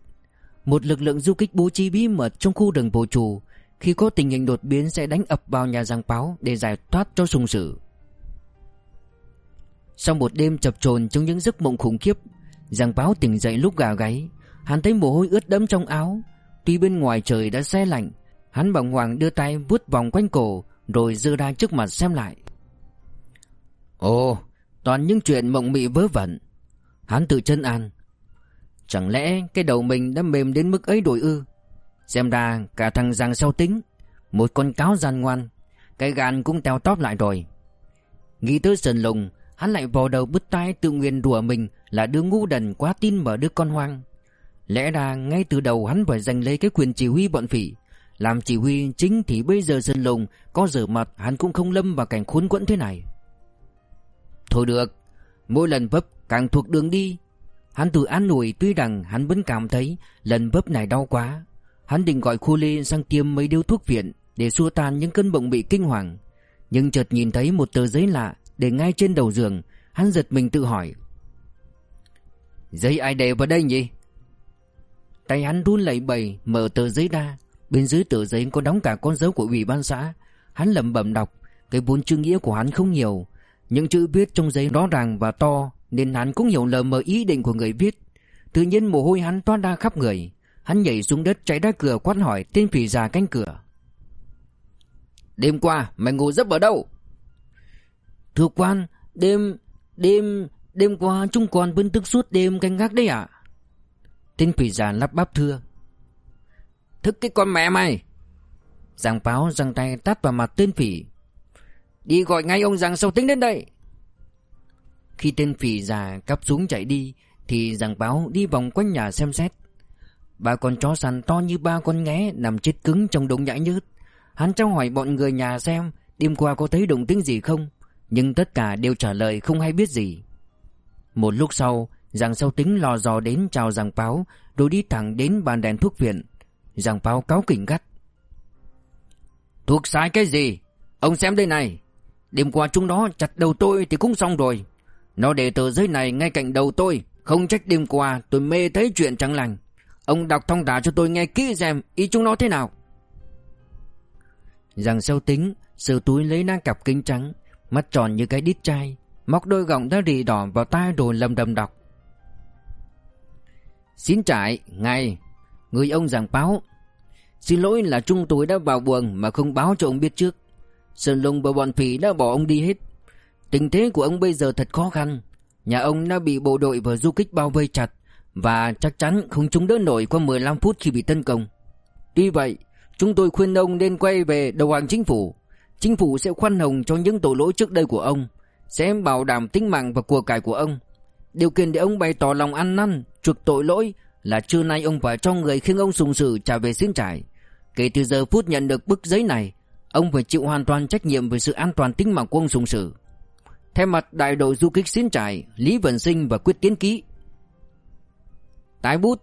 Một lực lượng du kích bố trí bí mật trong khu rừng bồ trù, khi có tình hình đột biến sẽ đánh ập vào nhà giảng báo để giải thoát cho sùng sử. Sau một đêm chập chồn trong những giấc mộng khủng khiếp giảng báo tỉnh dậy lúc gà gáy Hắn thấy mồ hôi ướt đẫm trong áo Tuy bên ngoài trời đã xe lạnh Hắn bàng hoàng đưa tay vuốt vòng quanh cổ Rồi giơ ra trước mặt xem lại Ồ, Toàn những chuyện mộng mị vớ vẩn. Hắn tự chân an. Chẳng lẽ cái đầu mình đã mềm đến mức ấy đổi ư? Xem ra cả thằng Giang sau tính, Một con cáo gian ngoan, Cái gan cũng teo tóp lại rồi. Nghĩ tới sần Lùng, Hắn lại vò đầu bứt tai tự nguyện đùa mình Là đứa ngu đần quá tin mở đứa con hoang. Lẽ ra ngay từ đầu hắn phải giành lấy cái quyền chỉ huy bọn phỉ, Làm chỉ huy chính thì bây giờ sân Lùng Có rửa mặt hắn cũng không lâm vào cảnh khốn quẫn thế này. Thôi được, Mỗi lần vấp càng thuộc đường đi. Hắn tự an ủi tuy rằng hắn vẫn cảm thấy Lần vấp này đau quá. Hắn định gọi khu lê sang tiêm mấy điếu thuốc viện Để xua tan những cơn bụng bị kinh hoàng. Nhưng chợt nhìn thấy một tờ giấy lạ để ngay trên đầu giường, Hắn giật mình tự hỏi. Giấy ai để vào đây nhỉ? Tay hắn run lẩy bẩy, Mở tờ giấy ra. Bên dưới tờ giấy có đóng cả con dấu của ủy ban xã. Hắn lẩm bẩm đọc, Cái vốn chữ nghĩa của hắn không nhiều. Những chữ viết trong giấy rõ ràng và to, Nên hắn cũng hiểu lờ mờ ý định của người viết. Tự nhiên mồ hôi hắn toát ra khắp người. Hắn nhảy xuống đất chạy ra cửa quát hỏi tên phỉ già canh cửa. Đêm qua mày ngủ giấc ở đâu? Thưa quan, Đêm Đêm Đêm qua chúng còn vẫn thức suốt đêm canh gác đấy ạ. Tên phỉ già lắp bắp thưa. Thức cái con mẹ mày. Giang báo răng tay tát vào mặt tên phỉ Đi gọi ngay ông rằng sâu tính đến đây. Khi tên phì già cắp xuống chạy đi, Thì rằng báo đi vòng quanh nhà xem xét. Ba con chó săn to như ba con nghé Nằm chết cứng trong đống nhãi nhớt. Hắn trao hỏi bọn người nhà xem Đêm qua có thấy động tĩnh gì không, Nhưng tất cả đều trả lời không hay biết gì. Một lúc sau rằng sâu tính lò dò đến chào rằng báo, Rồi đi thẳng đến bàn đèn thuốc viện. Rằng báo cáo kỉnh gắt. Thuốc sai cái gì? Ông xem đây này. Đêm qua chúng nó chặt đầu tôi thì cũng xong rồi. Nó để tờ giấy này ngay cạnh đầu tôi. Không trách đêm qua tôi mê thấy chuyện chẳng lành. Ông đọc thông đả cho tôi nghe kỹ xem Ý chúng nó thế nào. Giàng sâu tính Sờ túi lấy nang cặp kính trắng Mắt tròn như cái đít chai Móc đôi gọng đã rì đỏ vào tai rồi lầm đầm đọc. Xin trải, ngày Người ông giảng báo. Xin lỗi là chúng tôi đã vào buồng mà không báo cho ông biết trước. Sơn Lùng và bọn phỉ đã bỏ ông đi hết. Tình thế của ông bây giờ thật khó khăn. Nhà ông đã bị bộ đội và du kích bao vây chặt và chắc chắn không chống đỡ nổi qua 15 phút khi bị tấn công. Tuy vậy, chúng tôi khuyên ông nên quay về đầu hàng chính phủ. Chính phủ sẽ khoan hồng cho những tội lỗi trước đây của ông, sẽ bảo đảm tính mạng và của cải của ông. Điều kiện để ông bày tỏ lòng ăn năn, chuộc tội lỗi là trưa nay ông phải cho người khiến ông sùng sử trả về xin trải. Kể từ giờ phút nhận được bức giấy này, ông phải chịu hoàn toàn trách nhiệm về sự an toàn tính mạng của ông sùng sự. Thay mặt đại đội du kích xin trải, Lý Vân Sinh và Quyết Tiến Ký. Tái bút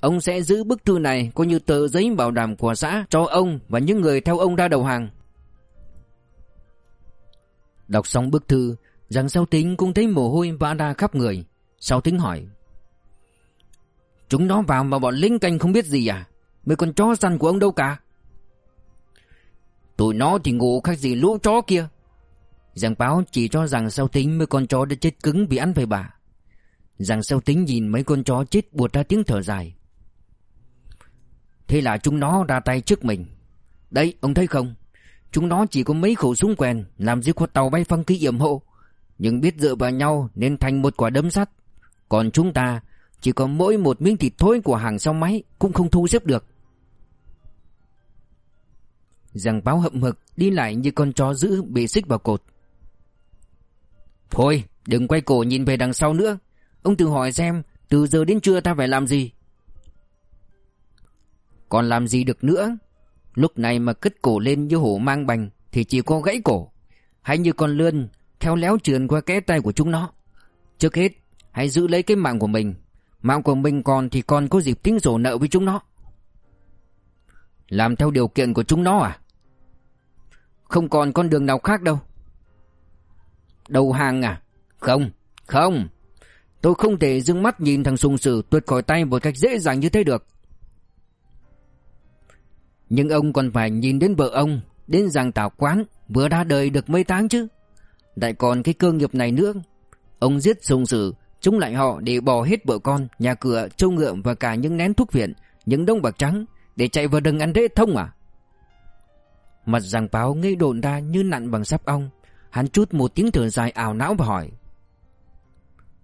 Ông sẽ giữ bức thư này coi như tờ giấy bảo đảm của xã cho ông và những người theo ông ra đầu hàng. Đọc xong bức thư, Giang Sao Tính cũng thấy mồ hôi vã ra khắp người. Sao Tính hỏi. Chúng nó vào mà bọn lính canh không biết gì à? Mấy con chó săn của ông đâu cả? Tụi nó thì ngủ khác gì lũ chó kia. Giang báo chỉ cho rằng sau tính mấy con chó đã chết cứng vì ăn phải bà. Giang sau tính nhìn mấy con chó chết buột ra tiếng thở dài. Thế là chúng nó ra tay trước mình. Đấy, ông thấy không? Chúng nó chỉ có mấy khẩu súng quen làm gì có tàu bay phăng ký yểm hộ. Nhưng biết dựa vào nhau nên thành một quả đấm sắt. Còn chúng ta chỉ có mỗi một miếng thịt thối của hàng sau máy Cũng không thu xếp được Giang báo hậm hực, Đi lại như con chó giữ bị xích vào cột. Thôi, đừng quay cổ nhìn về đằng sau nữa. Ông tự hỏi xem, Từ giờ đến trưa ta phải làm gì? Còn làm gì được nữa? Lúc này mà cất cổ lên như hổ mang bành, Thì chỉ có gãy cổ. Hay như con lươn Theo léo trườn qua kẽ tay của chúng nó. Trước hết, Hãy giữ lấy cái mạng của mình. Mạng của mình còn thì còn có dịp tính sổ nợ với chúng nó. Làm theo điều kiện của chúng nó à? Không còn con đường nào khác đâu. Đầu hàng à? Không Không. Tôi không thể dưng mắt nhìn thằng sùng sử tuột khỏi tay một cách dễ dàng như thế được. Nhưng ông còn phải nhìn đến vợ ông Đến giàng tảo quán Vừa ra đời được mấy tháng chứ. Lại còn cái cơ nghiệp này nữa. Ông giết sùng sử Chúng lại họ để bỏ hết vợ con, nhà cửa, trâu ngựa và cả những nén thuốc viện, những đông bạc trắng để chạy vào rừng ăn rễ thông à? Mặt giang báo ngây đồn ra như nặn bằng sáp ong. Hắn chút một tiếng thở dài ảo não và hỏi.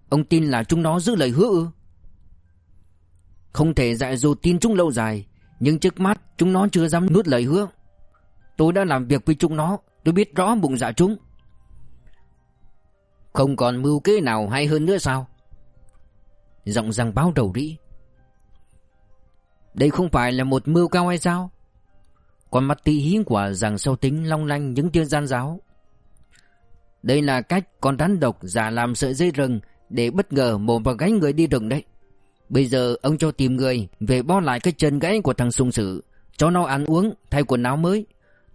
Ông tin là chúng nó giữ lời hứa ư? Không thể dạy dù tin chúng lâu dài, nhưng trước mắt chúng nó chưa dám nuốt lời hứa. Tôi đã làm việc với chúng nó, tôi biết rõ bụng dạ chúng. Không còn mưu kế nào hay hơn nữa sao Giọng răng báo đầu rĩ Đây không phải là một mưu cao hay sao con mắt tí hí của rằng sâu tính long lanh những tia gian giáo Đây là cách con rắn độc giả làm sợi dây rừng Để bất ngờ mồm vào gáy người đi rừng đấy Bây giờ ông cho tìm người Về bo lại cái chân gãy của thằng sung sử Cho nó ăn uống Thay quần áo mới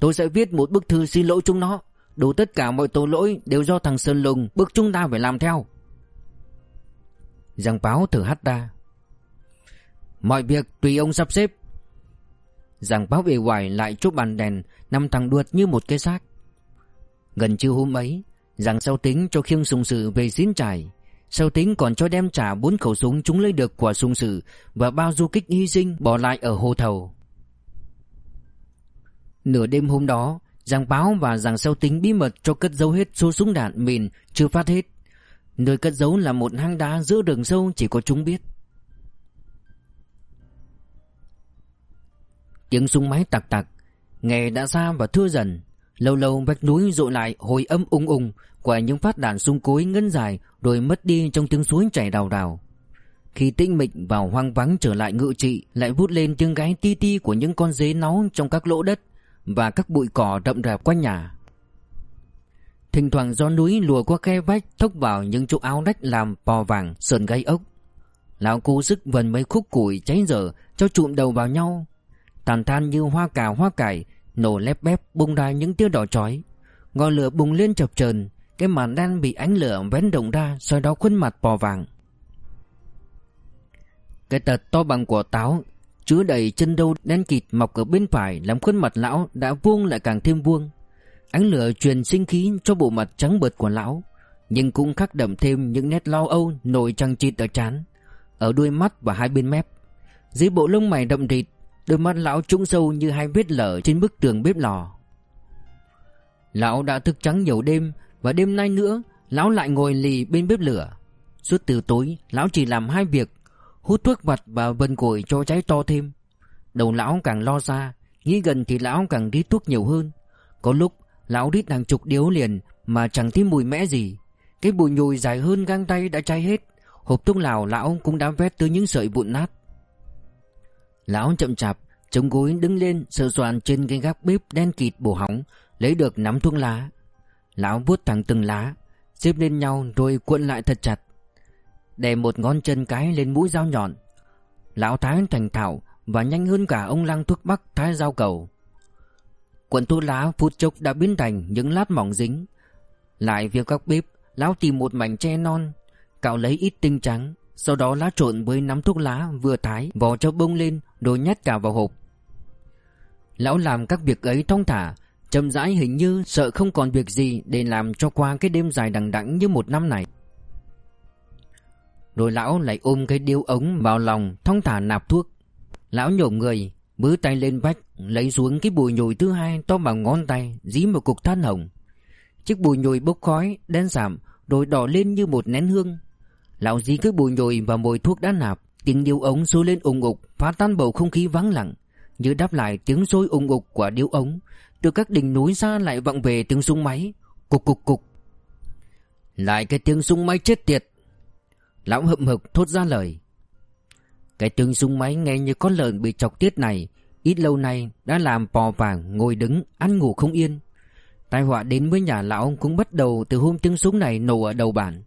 Tôi sẽ viết một bức thư xin lỗi chúng nó Đủ tất cả mọi tội lỗi đều do thằng Sơn Lùng bức chúng ta phải làm theo. Giang báo thử hắt ra. Mọi việc tùy ông sắp xếp. Giảng báo về hoài lại chốt bàn đèn Nằm thẳng đuột như một cái xác. Gần trưa hôm ấy Giảng sau tính cho khiêng sùng sự về diễn trải Sau tính còn cho đem trả bốn khẩu súng chúng lấy được của sùng sự Và bao du kích hy sinh bỏ lại ở hồ thầu. Nửa đêm hôm đó Giảng báo và giảng sau tính bí mật cho cất giấu hết số súng đạn mìn chưa phát hết. Nơi cất giấu là một hang đá giữa đường sâu chỉ có chúng biết. Tiếng súng máy tạc tạc, Nghe đã xa và thưa dần. Lâu lâu vách núi rộ lại hồi âm ung ung Của những phát đạn súng cối ngân dài Rồi mất đi trong tiếng suối chảy đào đào. Khi tĩnh mịch vào hoang vắng trở lại ngự trị Lại vút lên tiếng gáy ti ti của những con dế náu trong các lỗ đất Và các bụi cỏ rậm rạp quanh nhà. Thỉnh thoảng gió núi lùa qua khe vách Thốc vào những chỗ áo rách làm pò vàng sờn gáy ốc. Lão cố sức vần mấy khúc củi cháy dở Cho trụm đầu vào nhau. Tàn than như hoa cà hoa cải, Nổ lép bép bung ra những tia đỏ chói. Ngọn lửa bùng lên chập chờn, Cái màn đen bị ánh lửa vén động ra, soi đó khuôn mặt bò vàng. Cái tật to bằng quả táo, Chứa đầy chân đâu đen kịt mọc ở bên phải Làm khuôn mặt lão đã vuông lại càng thêm vuông. Ánh lửa truyền sinh khí cho bộ mặt trắng bợt của lão, Nhưng cũng khắc đậm thêm những nét lo âu, nổi trăng chịt ở trán, Ở đuôi mắt và hai bên mép. Dưới bộ lông mày đậm rịt Đôi mắt lão trũng sâu như hai vết lở trên bức tường bếp lò. Lão đã thức trắng nhiều đêm Và đêm nay nữa, Lão lại ngồi lì bên bếp lửa. Suốt từ tối, Lão chỉ làm hai việc, Hút thuốc vặt và vần củi cho cháy to thêm. Đầu lão càng lo xa, Nghĩ gần thì lão càng rít thuốc nhiều hơn. Có lúc, lão rít hàng chục điếu liền Mà chẳng thấy mùi mẽ gì. Cái bụi nhùi dài hơn găng tay đã cháy hết. Hộp thuốc lào lão cũng đã vét tới những sợi vụn nát. Lão chậm chạp, Chống gối đứng lên, sờ soạn trên cái gác bếp đen kịt bổ hỏng, Lấy được nắm thuốc lá. Lão vuốt thẳng từng lá, Xếp lên nhau rồi cuộn lại thật chặt đè một ngón chân cái lên mũi dao nhọn. Lão thái thành thạo Và nhanh hơn cả ông lăng thuốc bắc thái dao cầu. Cuộn thuốc lá phút chốc đã biến thành những lát mỏng dính. Lại việc gác bếp, Lão tìm một mảnh tre non, Cạo lấy ít tinh trắng, sau đó lá trộn với nắm thuốc lá vừa thái, Vò cho bông lên rồi nhét cả vào hộp. Lão làm các việc ấy thong thả chậm rãi hình như sợ không còn việc gì Để làm cho qua cái đêm dài đằng đẵng như một năm này. Rồi lão lại ôm cái điếu ống vào lòng thong thả nạp thuốc. Lão nhổ người Bứ tay lên vách Lấy xuống cái bùi nhồi thứ hai to bằng ngón tay Dí một cục than hồng. Chiếc bùi nhồi bốc khói đen giảm, Rồi đỏ lên như một nén hương. Lão dí cái bùi nhồi và mồi thuốc đã nạp. Tiếng điếu ống sôi lên ủng ục Phá tan bầu không khí vắng lặng. Như đáp lại tiếng sôi ủng ục của điếu ống, Từ các đỉnh núi xa lại vọng về tiếng súng máy. Cục cục cục. Lại cái tiếng súng máy chết tiệt. Lão hậm hực thốt ra lời. Cái tiếng súng máy nghe như con lợn bị chọc tiết này, Ít lâu nay đã làm pò vàng, ngồi đứng, ăn ngủ không yên. Tai họa đến với nhà lão cũng bắt đầu từ hôm tiếng súng này nổ ở đầu bản.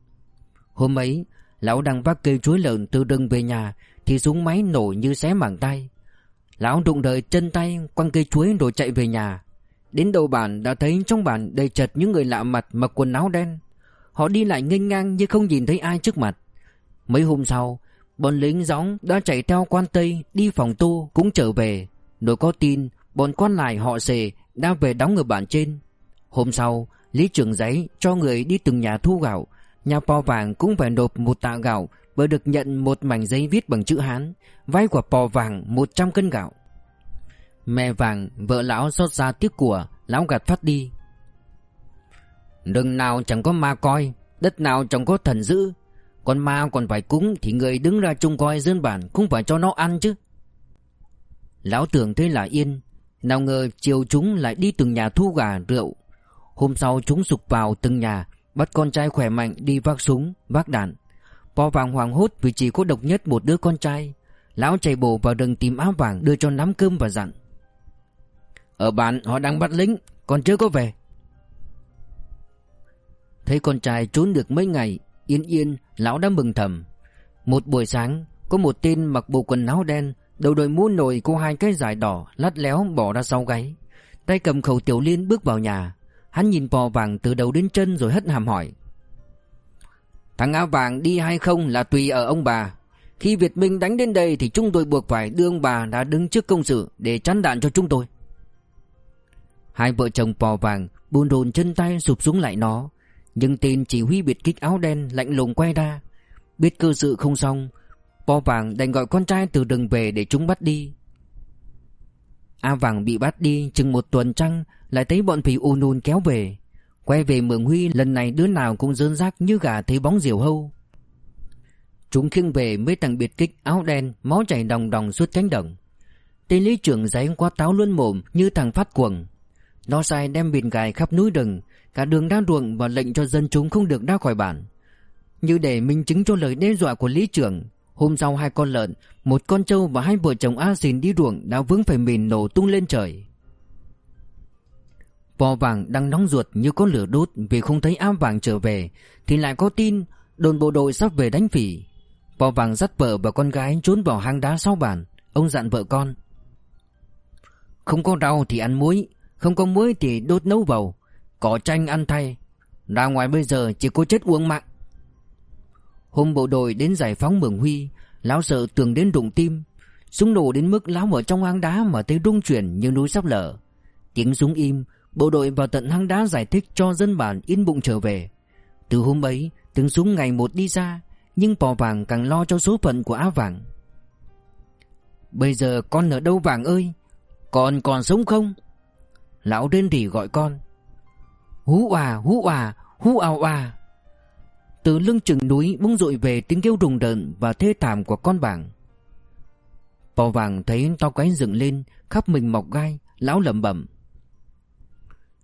Hôm ấy Lão đang vác cây chuối lợn từ rừng về nhà, Thì súng máy nổ như xé mảng tay. Lão đụng đợi chân tay, quăng cây chuối rồi chạy về nhà. Đến đầu bản đã thấy trong bản đầy chật những người lạ mặt mặc quần áo đen. Họ đi lại nghênh ngang như không nhìn thấy ai trước mặt. Mấy hôm sau, Bọn lính gióng đã chạy theo quan Tây đi phòng tu cũng trở về. Rồi có tin bọn quan lại họ xề đã về đóng ở bản trên. Hôm sau, Lý trưởng giấy cho người đi từng nhà thu gạo Nhà pò vàng cũng phải nộp một tạ gạo Và được nhận một mảnh giấy viết bằng chữ Hán. Vay của pò vàng 100 cân gạo. Mẹ vàng, vợ lão xót ra tiếc của, Lão gạt phát đi. Đừng nào chẳng có ma coi, Đất nào chẳng có thần giữ còn ma còn phải cúng Thì người đứng ra trông coi dân bản Cũng phải cho nó ăn chứ. Lão tưởng thế là yên. Nào ngờ chiều chúng lại đi từng nhà thu gà rượu. Hôm sau chúng sụp vào từng nhà Bắt con trai khỏe mạnh đi vác súng, vác đạn. Po vàng hoàng hốt vì chỉ có độc nhất một đứa con trai. Lão chạy bộ vào rừng tìm áo vàng đưa cho nắm cơm và dặn. Ở bản họ đang bắt lính, còn chưa có về. Thấy con trai trốn được mấy ngày Yên yên, lão đã mừng thầm. Một buổi sáng Có một tên mặc bộ quần áo đen Đầu đội mũ nồi có hai cái dài đỏ lắt léo bỏ ra sau gáy. Tay cầm khẩu tiểu liên bước vào nhà. Hắn nhìn bò vàng từ đầu đến chân rồi hất hàm hỏi Thằng áo vàng đi hay không là tùy ở ông bà Khi Việt Minh đánh đến đây thì chúng tôi buộc phải đưa ông bà đã đứng trước công sự để chắn đạn cho chúng tôi. Hai vợ chồng bò vàng buồn rồn chân tay sụp xuống lại nó. Nhưng tên chỉ huy biệt kích áo đen lạnh lùng quay ra. Biết cơ sự không xong, bò vàng đành gọi con trai từ rừng về để chúng bắt đi. A vàng bị bắt đi chừng một tuần trăng lại thấy bọn phỉ ùn ùn kéo về. Quay về Mường Huy lần này đứa nào cũng dơn rác như gà thấy bóng diều hâu. Chúng khiêng về mấy thằng biệt kích áo đen máu chảy đồng đồng suốt cánh đồng. Tên lý trưởng giấy quá táo luôn mồm như thằng phát cuồng. Nó sai đem biển gài khắp núi rừng, cả đường đa ruộng và lệnh cho dân chúng không được ra khỏi bản. Như để minh chứng cho lời đe dọa của lý trưởng, hôm sau hai con lợn, một con trâu và hai vợ chồng A Dìn đi ruộng đã vướng phải mìn nổ tung lên trời. Bò vàng đang nóng ruột như có lửa đốt vì không thấy A vàng trở về thì lại có tin đồn bộ đội sắp về đánh phỉ. Bò vàng dắt vợ và con gái trốn vào hang đá sau bàn. Ông dặn vợ con. Không có rau thì ăn muối, không có muối thì đốt nấu bầu, có chanh ăn thay. Ra ngoài bây giờ chỉ có chết uống mạng. Hôm bộ đội đến giải phóng Mường Huy, lão sợ tường đến đụng tim. Súng nổ đến mức lão ở trong hang đá mà thấy rung chuyển như núi sắp lở. Tiếng súng im, bộ đội vào tận hang đá giải thích cho dân bản yên bụng trở về. Từ hôm ấy, tiếng súng ngày một đi ra, nhưng bò vàng càng lo cho số phận của á vàng. Bây giờ con ở đâu vàng ơi? Con còn sống không? Lão rên rỉ gọi con. Hú à, hú à, hú ào à. Từ lưng chừng núi bung dội về tiếng kêu rùng rợn và thê thảm của con vàng. Bò vàng thấy to cái dựng lên, khắp mình mọc gai, lão lẩm bẩm.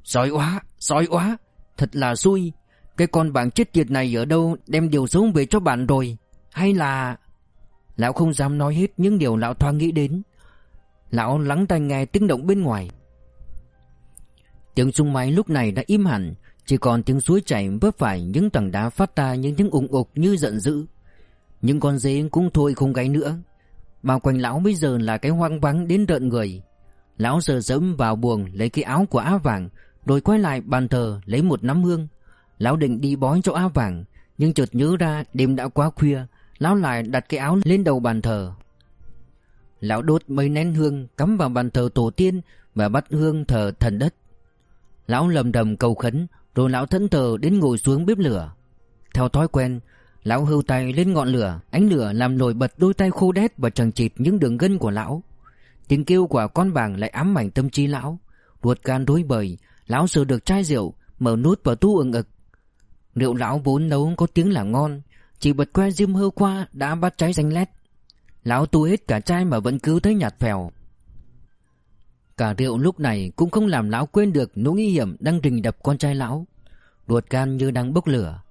Sói quá, sói quá, thật là xui. Cái con vàng chết tiệt này ở đâu đem điều xấu về cho bạn rồi? Hay là... Lão không dám nói hết những điều lão thoáng nghĩ đến. Lão lắng tai nghe tiếng động bên ngoài. Tiếng súng máy lúc này đã im hẳn, chỉ còn tiếng suối chảy vấp phải những tảng đá phát ra những tiếng ủng ục như giận dữ. Những con dế cũng thôi không gáy nữa. Bao quanh lão bây giờ là cái hoang vắng đến rợn người. Lão sờ dẫm vào buồng lấy cái áo của áo vàng, rồi quay lại bàn thờ lấy một nắm hương. Lão định đi bói cho áo vàng, nhưng chợt nhớ ra đêm đã quá khuya, lão lại đặt cái áo lên đầu bàn thờ. Lão đốt mấy nén hương cắm vào bàn thờ tổ tiên và bắt hương thờ thần đất. Lão lầm đầm cầu khấn rồi lão thẫn thờ đến ngồi xuống bếp lửa. Theo thói quen, Lão hưu tay lên ngọn lửa, Ánh lửa làm nổi bật đôi tay khô đét Và chẳng chịt những đường gân của lão. Tiếng kêu của con bàng lại ám ảnh tâm trí lão. Ruột gan rối bời, Lão sửa được chai rượu, Mở nút và tu ừng ực. Rượu lão vốn nấu có tiếng là ngon, Chỉ bật que diêm hơ qua đã bắt cháy xanh lét. Lão tu hết cả chai mà vẫn cứ thấy nhạt phèo. Cả rượu lúc này cũng không làm lão quên được nỗi nguy hiểm đang rình đập con trai lão. Ruột gan như đang bốc lửa.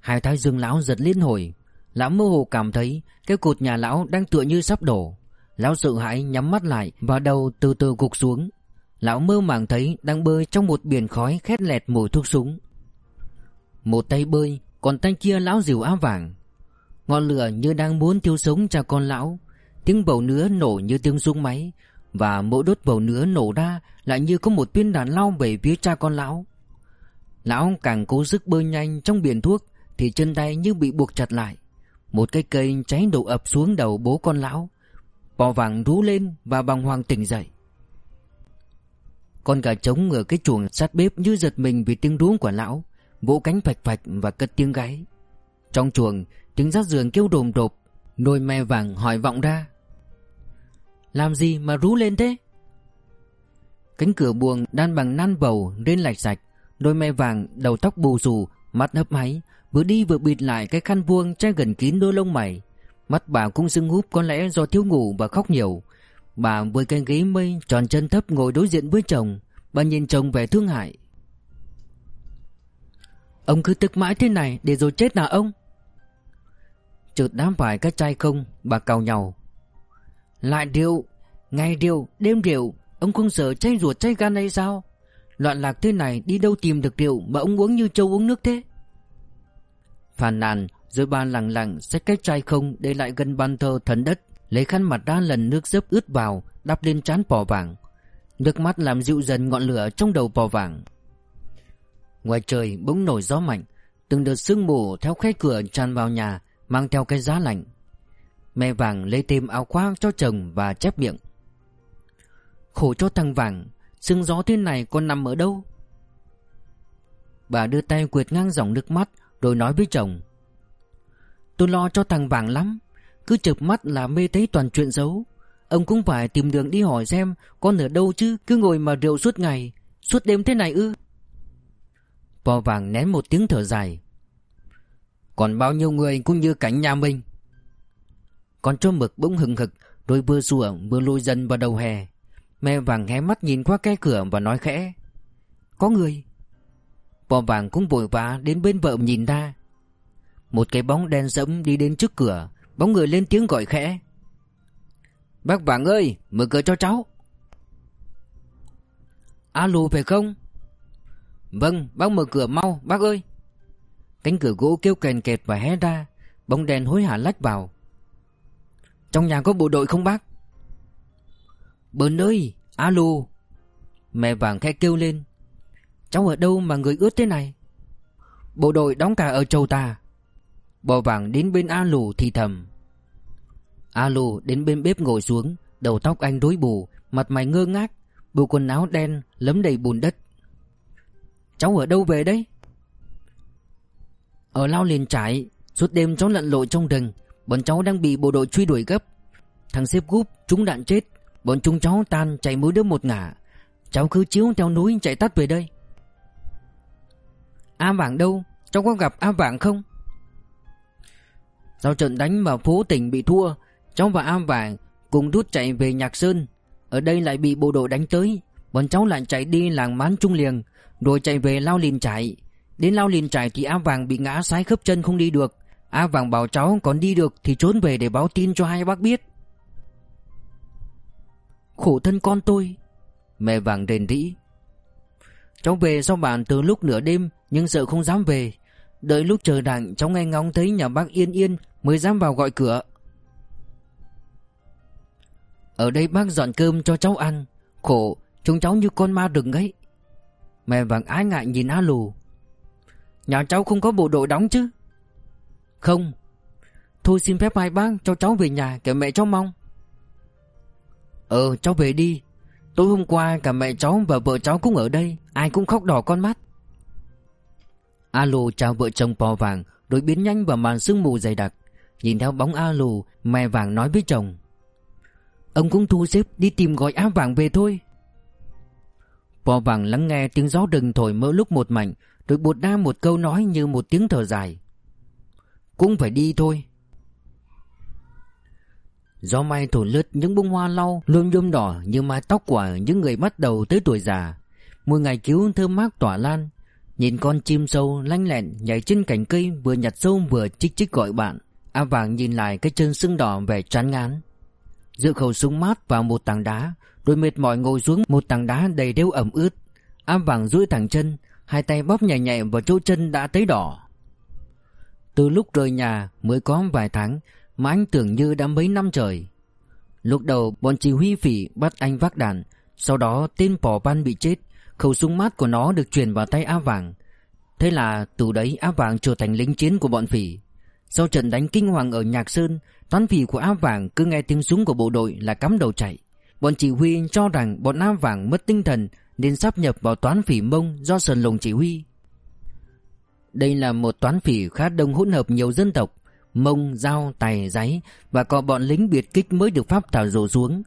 Hai thái dương lão giật liên hồi. Lão mơ hồ cảm thấy cái cột nhà lão đang tựa như sắp đổ. Lão sợ hãi nhắm mắt lại và đầu từ từ gục xuống. Lão mơ màng thấy đang bơi trong một biển khói khét lẹt mùi thuốc súng. Một tay bơi, còn tay kia lão dìu áo vàng. Ngọn lửa như đang muốn thiêu sống cha con lão. Tiếng bầu nứa nổ như tiếng súng máy và mỗi đốt bầu nữa nổ ra Lại như có một viên đạn lao về phía cha con lão. Lão càng cố sức bơi nhanh trong biển thuốc Thì chân tay như bị buộc chặt lại. Một cái cây cháy đổ ập xuống đầu bố con lão. Bò vàng rú lên và bằng hoàng tỉnh dậy. Con gà trống ở cái chuồng sát bếp như giật mình vì tiếng rú của lão, Vỗ cánh phạch phạch và cất tiếng gáy. Trong chuồng, tiếng rát giường kêu đồm đột Nồi me vàng hỏi vọng ra làm gì mà rú lên thế? Cánh cửa buồng đan bằng nan bầu Rên lạch sạch. Đôi mẹ vàng, đầu tóc bù rù Mắt hấp máy. Vừa đi vừa bịt lại cái khăn vuông che gần kín đôi lông mày. Mắt bà cũng sưng húp có lẽ do thiếu ngủ và khóc nhiều. Bà với cái ghế mây tròn chân thấp ngồi đối diện với chồng. Bà nhìn chồng vẻ thương hại. Ông cứ tức mãi thế này để rồi chết nào ông? Chợt đám phải cái chai không, Bà cào nhau lại rượu Ngày rượu, đêm rượu Ông không sợ cháy ruột cháy gan hay sao? Loạn lạc thế này đi đâu tìm được rượu Mà ông uống như trâu uống nước thế? Phàn nàn Rồi bà lặng lặng xách cái chai không Để lại gần bàn thờ thần đất Lấy khăn mặt ra lần nước dớp ướt vào Đắp lên trán bò vàng. Nước mắt làm dịu dần ngọn lửa trong đầu bò vàng. Ngoài trời bỗng nổi gió mạnh Từng đợt sương mù theo khe cửa tràn vào nhà Mang theo cái giá lạnh. Mẹ vàng lấy thêm áo khoác cho chồng và chép miệng. Khổ cho thằng vàng, Sương gió thế này con nằm ở đâu? Bà đưa tay quệt ngang dòng nước mắt Rồi nói với chồng. Tôi lo cho thằng vàng lắm, Cứ chợp mắt là mê thấy toàn chuyện xấu. Ông cũng phải tìm đường đi hỏi xem Con ở đâu chứ, Cứ ngồi mà rượu suốt ngày, Suốt đêm thế này ư? Bò vàng nén một tiếng thở dài. Còn bao nhiêu người cũng như cảnh nhà mình con chó mực bỗng hừng hực Rồi vừa sủa vừa lôi dần vào đầu hè. Mẹ vàng hé mắt nhìn qua cái cửa và nói khẽ, Có người. Bò vàng cũng vội vã đến bên vợ nhìn ra. Một cái bóng đen rẫm đi đến trước cửa, Bóng người lên tiếng gọi khẽ, Bác vàng ơi, mở cửa cho cháu. Alo phải không? Vâng bác mở cửa mau, bác ơi. Cánh cửa gỗ kêu kèn kẹt và hé ra, Bóng đèn hối hả lách vào. Trong nhà có bộ đội không bác? Bớn ơi Alo. Mẹ vàng khẽ kêu lên. Cháu ở đâu mà người ướt thế này? Bộ đội đóng cả ở châu ta Bò vàng đến bên A lù thì thầm. A lù đến bên bếp ngồi xuống Đầu tóc anh rối bù Mặt mày ngơ ngác Bộ quần áo đen lấm đầy bùn đất. Cháu ở đâu về đấy? Ở lao liền trải Suốt đêm cháu lặn lội trong rừng Bọn cháu đang bị bộ đội truy đuổi gấp. Thằng xếp gúp, trúng đạn chết. Bọn chúng cháu tan chạy mỗi đứa một ngả. Cháu cứ chiếu theo núi chạy tắt về đây. A Vàng đâu? Cháu có gặp A Vàng không? Sau trận đánh mà phố tỉnh bị thua, Cháu và A Vàng cùng rút chạy về Nhạc Sơn. Ở đây lại bị bộ đội đánh tới. Bọn cháu lại chạy đi làng Mán Trung Liềng, Rồi chạy về Lao Liền chạy Đến Lao Liền chạy thì A Vàng bị ngã sái khớp chân không đi được. A Vàng bảo cháu còn đi được Thì trốn về để báo tin cho hai bác biết. Khổ thân con tôi, Mẹ Vàng rền rĩ. Cháu về sau bàn từ lúc nửa đêm, Nhưng sợ không dám về. Đợi lúc trời đặng cháu nghe ngóng thấy nhà bác yên yên Mới dám vào gọi cửa. Ở đây bác dọn cơm cho cháu ăn. Khổ, Chúng cháu như con ma rừng ấy. Mẹ vàng ái ngại nhìn A Lù Nhà cháu không có bộ đội đóng chứ? Không. Thôi xin phép hai bác cho cháu về nhà kẻ mẹ cháu mong. Ờ cháu về đi. Tối hôm qua cả mẹ cháu và vợ cháu cũng ở đây, Ai cũng khóc đỏ con mắt. Alo, chào vợ chồng bò vàng Đối biến nhanh vào màn sương mù dày đặc. Nhìn theo bóng alo, Mẹ vàng nói với chồng. Ông cũng thu xếp đi tìm gói áo vàng về thôi. Bò vàng lắng nghe tiếng gió rừng thổi mỡ lúc một mảnh, Rồi bột ra một câu nói như một tiếng thở dài. Cũng phải đi thôi Gió may thổi lướt những bông hoa lau luôn nhôm đỏ như mái tóc của những người bắt đầu tới tuổi già. Mùi ngày cứu thơm mát tỏa lan. Nhìn con chim sâu lanh lẹn nhảy trên cành cây vừa nhặt sâu vừa chích chích gọi bạn. A vàng nhìn lại cái chân sưng đỏ vẻ chán ngán. Dựa khẩu súng mát vào một tảng đá, rồi mệt mỏi ngồi xuống một tảng đá đầy đeo ẩm ướt. A vàng duỗi thẳng chân, hai tay bóp nhẹ nhẹ vào chỗ chân đã tới đỏ. Từ lúc rời nhà mới có vài tháng, mà anh tưởng như đã mấy năm trời. Lúc đầu bọn chỉ huy phỉ bắt anh vác đạn, sau đó tên Pò ban bị chết, khẩu súng mát của nó được chuyển vào tay Á Vàng. Thế là từ đấy Á Vàng trở thành lính chiến của bọn phỉ. Sau trận đánh kinh hoàng ở Nhạc Sơn, toán phỉ của Á Vàng cứ nghe tiếng súng của bộ đội là cắm đầu chạy. Bọn chỉ huy cho rằng bọn Á Vàng mất tinh thần nên sắp nhập vào toán phỉ Mông do Sơn Lùng chỉ huy. Đây là một toán phỉ khá đông hỗn hợp nhiều dân tộc, mông, dao, tài, giấy và có bọn lính biệt kích mới được Pháp thảo rổ xuống.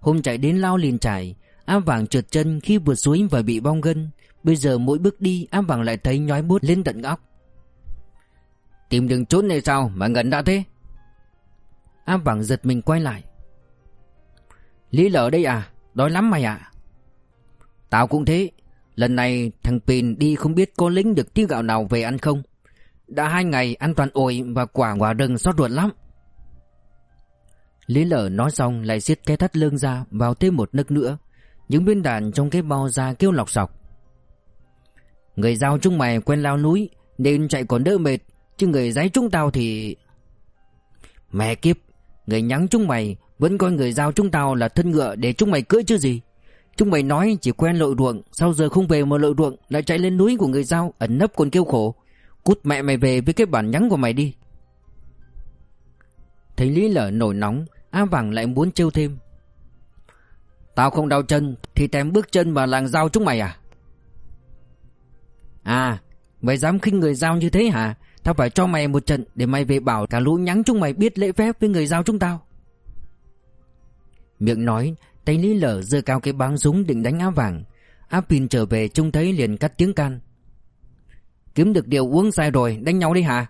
Hôm chạy đến lao liền trải, Áp vàng trượt chân khi vượt suối và bị bong gân. Bây giờ mỗi bước đi Áp vàng lại thấy nhói bút lên tận óc. Tìm đường trốn này sao mà ngẩn đã thế? Áp vàng giật mình quay lại. Lý lở đây à? Đói lắm mày à? Tao cũng thế. Lần này thằng Pin đi không biết có lính được tiêu gạo nào về ăn không? Đã hai ngày ăn toàn ổi và quả quả rừng xót ruột lắm. Lý lở nói xong lại xiết cái thắt lưng ra vào thêm một nấc nữa. Những viên đạn trong cái bao da kêu lọc sọc. Người giao chúng mày quen lao núi, Nên chạy còn đỡ mệt, Chứ người giấy chúng tao thì Mẹ kiếp, Người nhắn chúng mày, Vẫn coi người giao chúng tao là thân ngựa để chúng mày cưỡi chứ gì? Chúng mày nói chỉ quen lội ruộng, Sao giờ không về mà lội ruộng, Lại chạy lên núi của người giao, Ẩn nấp còn kêu khổ. Cút mẹ mày về với cái bản nhắn của mày đi. Thấy Lý Lở nổi nóng, A Vàng lại muốn trêu thêm. Tao không đau chân, Thì tém bước chân vào làng giao chúng mày à? À Mày dám khinh người giao như thế hả? Tao phải cho mày một trận Để mày về bảo cả lũ nhắn chúng mày biết lễ phép với người giao chúng tao. Miệng nói Tay Lý Lở giơ cao cái báng súng định đánh Á Vàng. Á Pin trở về trông thấy liền cắt tiếng can. Kiếm được điều uống sai rồi, Đánh nhau đi hả?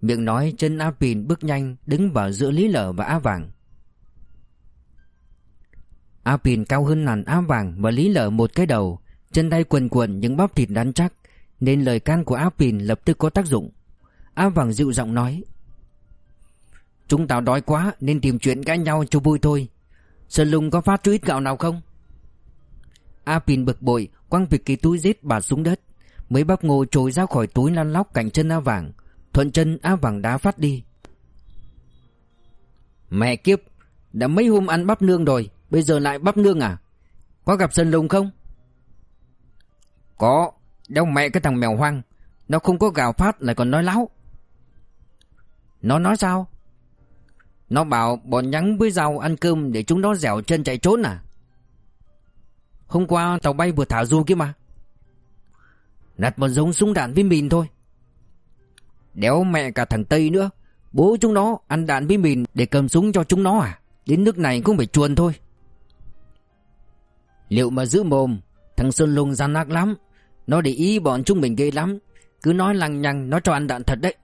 Miệng nói, chân Á Pin bước nhanh Đứng vào giữa Lý Lở và Á Vàng. Á Pin cao hơn hẳn Á Vàng Và Lý Lở một cái đầu. Chân tay quần quần những bắp thịt rắn chắc, Nên lời can của Á Pin lập tức có tác dụng. Á Vàng dịu giọng nói, Chúng tao đói quá Nên tìm chuyện cãi nhau cho vui thôi. Sơn Lung có phát chút ít gạo nào không? A Pin bực bội, Quăng việc cái túi giết bà xuống đất. Mấy bắp ngô trồi ra khỏi túi lăn lóc cạnh chân A Vàng. Thuận chân A Vàng đá phát đi. Mẹ kiếp, Đã mấy hôm ăn bắp nương rồi, Bây giờ lại bắp nương à? Có gặp Sơn Lung không? Có Đau mẹ cái thằng mèo hoang. Nó không có gạo phát lại còn nói láo. Nó nói sao? Nó bảo bọn nhắn với rau ăn cơm để chúng nó dẻo chân chạy trốn à? Hôm qua tàu bay vừa thả du kia mà. Nặt một giống súng đạn với mìn thôi. Đéo mẹ cả thằng Tây nữa. Bố chúng nó ăn đạn với mìn để cầm súng cho chúng nó à? Đến nước này cũng phải chuồn thôi. Liệu mà giữ mồm, thằng Sơn Lung gian ác lắm. Nó để ý bọn chúng mình ghê lắm. Cứ nói lằng nhằng nó cho ăn đạn thật đấy.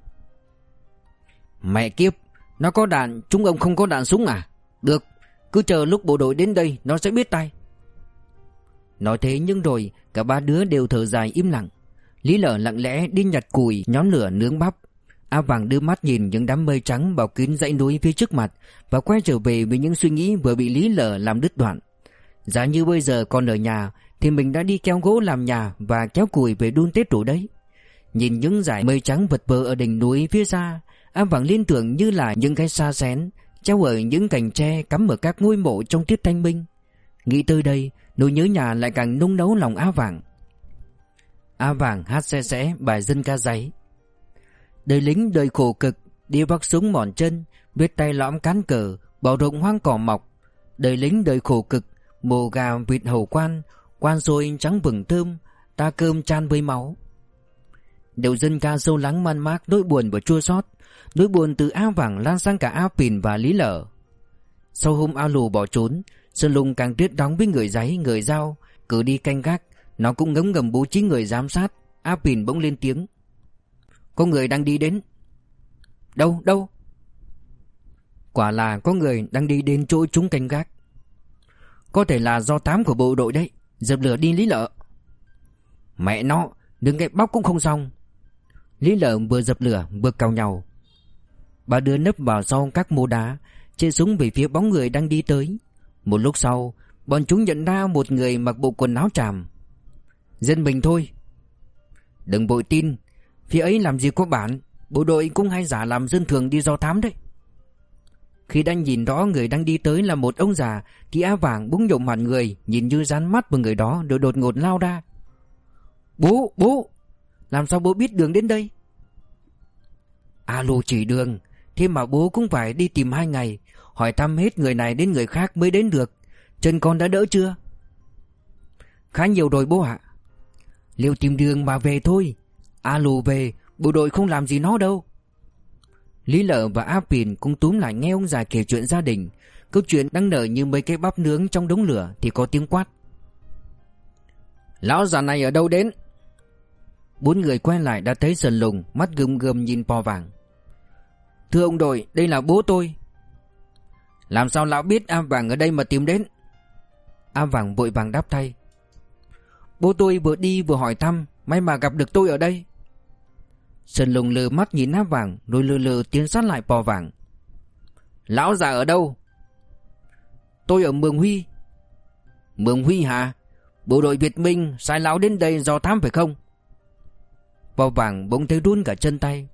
Mẹ kiếp, nó có đạn, chúng ông không có đạn súng à? Được, cứ chờ lúc bộ đội đến đây nó sẽ biết tay. Nói thế nhưng rồi cả ba đứa đều thở dài im lặng. Lý lở lặng lẽ đi nhặt củi nhóm lửa nướng bắp. A Vàng đưa mắt nhìn những đám mây trắng bao kín dãy núi phía trước mặt và quay trở về với những suy nghĩ vừa bị Lý lở làm đứt đoạn. Giá như bây giờ còn ở nhà thì mình đã đi kéo gỗ làm nhà và kéo củi về đun tết rồi đấy. Nhìn những dải mây trắng vật vờ ở đỉnh núi phía xa A Vàng liên tưởng như là những cái xa xén Treo ở những cành tre cắm ở các ngôi mộ trong tiết thanh minh. Nghĩ tới đây, Nỗi nhớ nhà lại càng nung nấu lòng A Vàng. A Vàng hát xe xẽ bài dân ca giấy. Đời lính, đời khổ cực, Đi vác súng mòn chân Biết tay lõm cán cờ Bỏ rộng hoang cỏ mọc. Đời lính, đời khổ cực, Mồ gà vịt hầu quan Quan rồi trắng vừng thơm, Ta cơm chan với máu. Đều dân ca sâu lắng man mác, nỗi buồn và chua xót. Nỗi buồn từ A Vàng lan sang cả A Pìn và Lý Lở. Sau hôm A Lù bỏ trốn, Sơn Lùng càng tuyết đóng với người giấy, người giao Cứ đi canh gác, Nó cũng ngấm ngầm bố trí người giám sát. A Pìn bỗng lên tiếng. Có người đang đi đến. Đâu đâu? Quả là có người đang đi đến chỗ chúng canh gác. Có thể là do tám của bộ đội đấy, Dập lửa đi Lý Lợ Mẹ nó, Đừng cái bóc cũng không xong. Lý Lợ vừa dập lửa, vừa cào nhau. Ba đứa nấp vào sau các mô đá Chê súng về phía bóng người đang đi tới. Một lúc sau Bọn chúng nhận ra một người mặc bộ quần áo tràm. Dân mình thôi. Đừng bội tin Phía ấy làm gì có bản Bộ đội cũng hay giả làm dân thường đi do thám đấy. Khi đang nhìn rõ người đang đi tới là một ông già Thì A vàng búng nhộm mặt người Nhìn như dán mắt vào người đó Rồi đột ngột lao ra. Bố, bố Làm sao bố biết đường đến đây? Alo chỉ đường Thế mà bố cũng phải đi tìm hai ngày. Hỏi thăm hết người này đến người khác mới đến được. Chân con đã đỡ chưa? Khá nhiều rồi bố ạ. Liệu tìm đường mà về thôi. Alo về Bộ đội không làm gì nó đâu. Lý Lợ và A Pìn cũng túm lại nghe ông già kể chuyện gia đình. Câu chuyện đang nở như mấy cái bắp nướng trong đống lửa Thì có tiếng quát. Lão già này ở đâu đến? Bốn người quay lại đã thấy sần lùng Mắt gươm gươm nhìn po vàng Thưa ông đội, đây là bố tôi. Làm sao lão biết A Vàng ở đây mà tìm đến? A Vàng vội vàng đáp thay. Bố tôi vừa đi vừa hỏi thăm, May mà gặp được tôi ở đây. Sơn lùng lờ mắt nhìn A Vàng, Rồi lờ lờ tiến sát lại bò vàng. Lão già ở đâu? Tôi ở Mường Huy. Mường Huy hả? Bộ đội Việt Minh sai lão đến đây do thám phải không? Bò vàng bỗng thấy run cả chân tay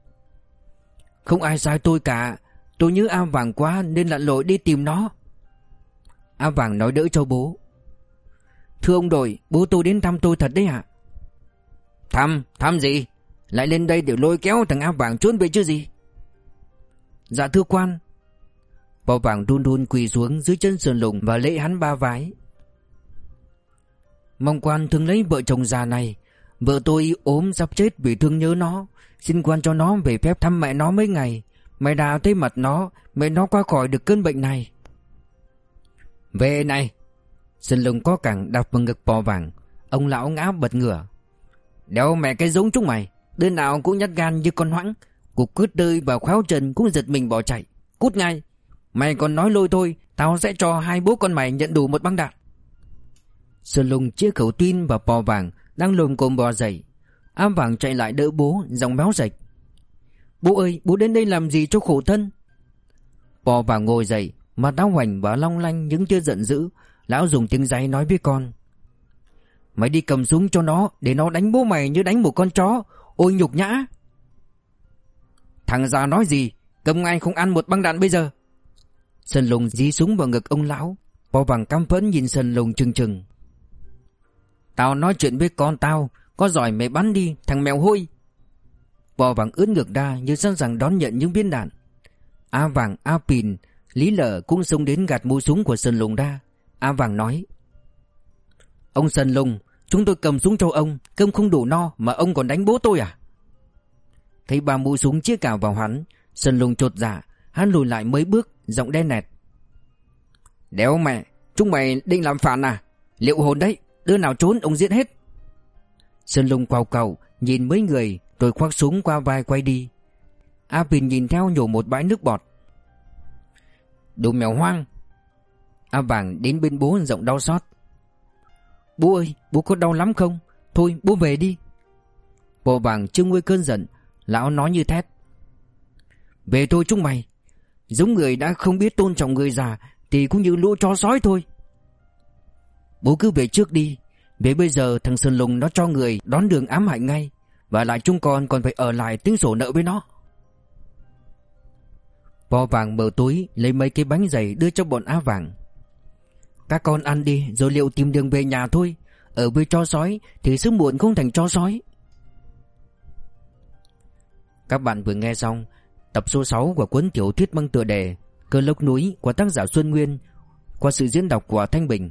không ai sai tôi cả Tôi nhớ A Vàng quá nên lặn lội đi tìm nó A Vàng nói đỡ cho bố Thưa ông đội Bố tôi đến thăm tôi thật đấy ạ Thăm? Thăm gì? Lại lên đây để lôi kéo thằng A Vàng trốn về chứ gì? Dạ thưa quan Bò vàng run run quỳ xuống dưới chân Sơn Lùng và lễ hắn ba vái Mong quan thương lấy vợ chồng già này Vợ tôi ốm sắp chết vì thương nhớ nó. Xin quan cho nó về phép thăm mẹ nó mấy ngày. Mẹ đã thấy mặt nó, Mẹ nó qua khỏi được cơn bệnh này. Về này. Sơn Lùng có cẳng đạp vào ngực bò vàng. Ông lão ngã bật ngửa. Đéo mẹ cái giống chúng mày. Đứa nào cũng nhát gan như con hoãng. Cục cướp rơi vào khéo trần cũng giật mình bỏ chạy. Cút ngay. Mày còn nói lôi thôi. Tao sẽ cho hai bố con mày nhận đủ một băng đạn. Sơn Lùng chia khẩu tin và bò vàng. Đang lồm cồm bò dậy. Am vàng chạy lại đỡ bố, Giọng méo rạch Bố ơi, bố đến đây làm gì cho khổ thân? Bò vàng ngồi dậy, Mặt đau hoành và long lanh những chưa giận dữ. Lão dùng tiếng giấy nói với con. Mày đi cầm súng cho nó, Để nó đánh bố mày như đánh một con chó. Ôi nhục nhã. Thằng già nói gì? Cầm ngay không ăn một băng đạn bây giờ? Sơn Lùng dí súng vào ngực ông lão. Bò vàng căm phẫn nhìn Sơn Lùng chừng chừng. Tao nói chuyện với con tao, Có giỏi mày bắn đi, thằng mèo hôi. Bò vàng ướt ngược ra Như sẵn sàng đón nhận những viên đạn. A vàng, A pìn, Lý lở cũng xông đến gạt mũ súng của Sơn Lùng ra. A vàng nói, Ông Sơn Lùng, Chúng tôi cầm súng cho ông, Cơm không đủ no mà ông còn đánh bố tôi à? Thấy ba mũ súng chia cào vào hắn, Sơn Lùng trột dạ Hắn lùi lại mấy bước, Giọng đen nẹt. Đéo mẹ, Chúng mày định làm phản à? Liệu hồn đấy? Đứa nào trốn ông giết hết. Sơn Lùng quào cầu Nhìn mấy người, Rồi khoác súng qua vai quay đi. A Bình nhìn theo nhổ một bãi nước bọt. Đồ mèo hoang. A Vàng đến bên bố giọng đau xót. Bố ơi, bố có đau lắm không? Thôi, bố về đi. Bố vàng chưa nguôi cơn giận, Lão nói như thét. Về thôi chúng mày. Giống người đã không biết tôn trọng người già, Thì cũng như lũ chó sói thôi. Bố cứ về trước đi. Về bây giờ thằng Sơn Lùng nó cho người Đón đường ám hại ngay, Và lại chúng con còn phải ở lại tính sổ nợ với nó. Bò vàng mở túi, Lấy mấy cái bánh dày đưa cho bọn á vàng. Các con ăn đi, Rồi liệu tìm đường về nhà thôi. Ở với cho sói Thì sớm muộn không thành cho sói. Các bạn vừa nghe xong Tập số 6 của cuốn tiểu thuyết mang tựa đề Cơ lốc núi của tác giả Xuân Nguyên Qua sự diễn đọc của Thanh Bình.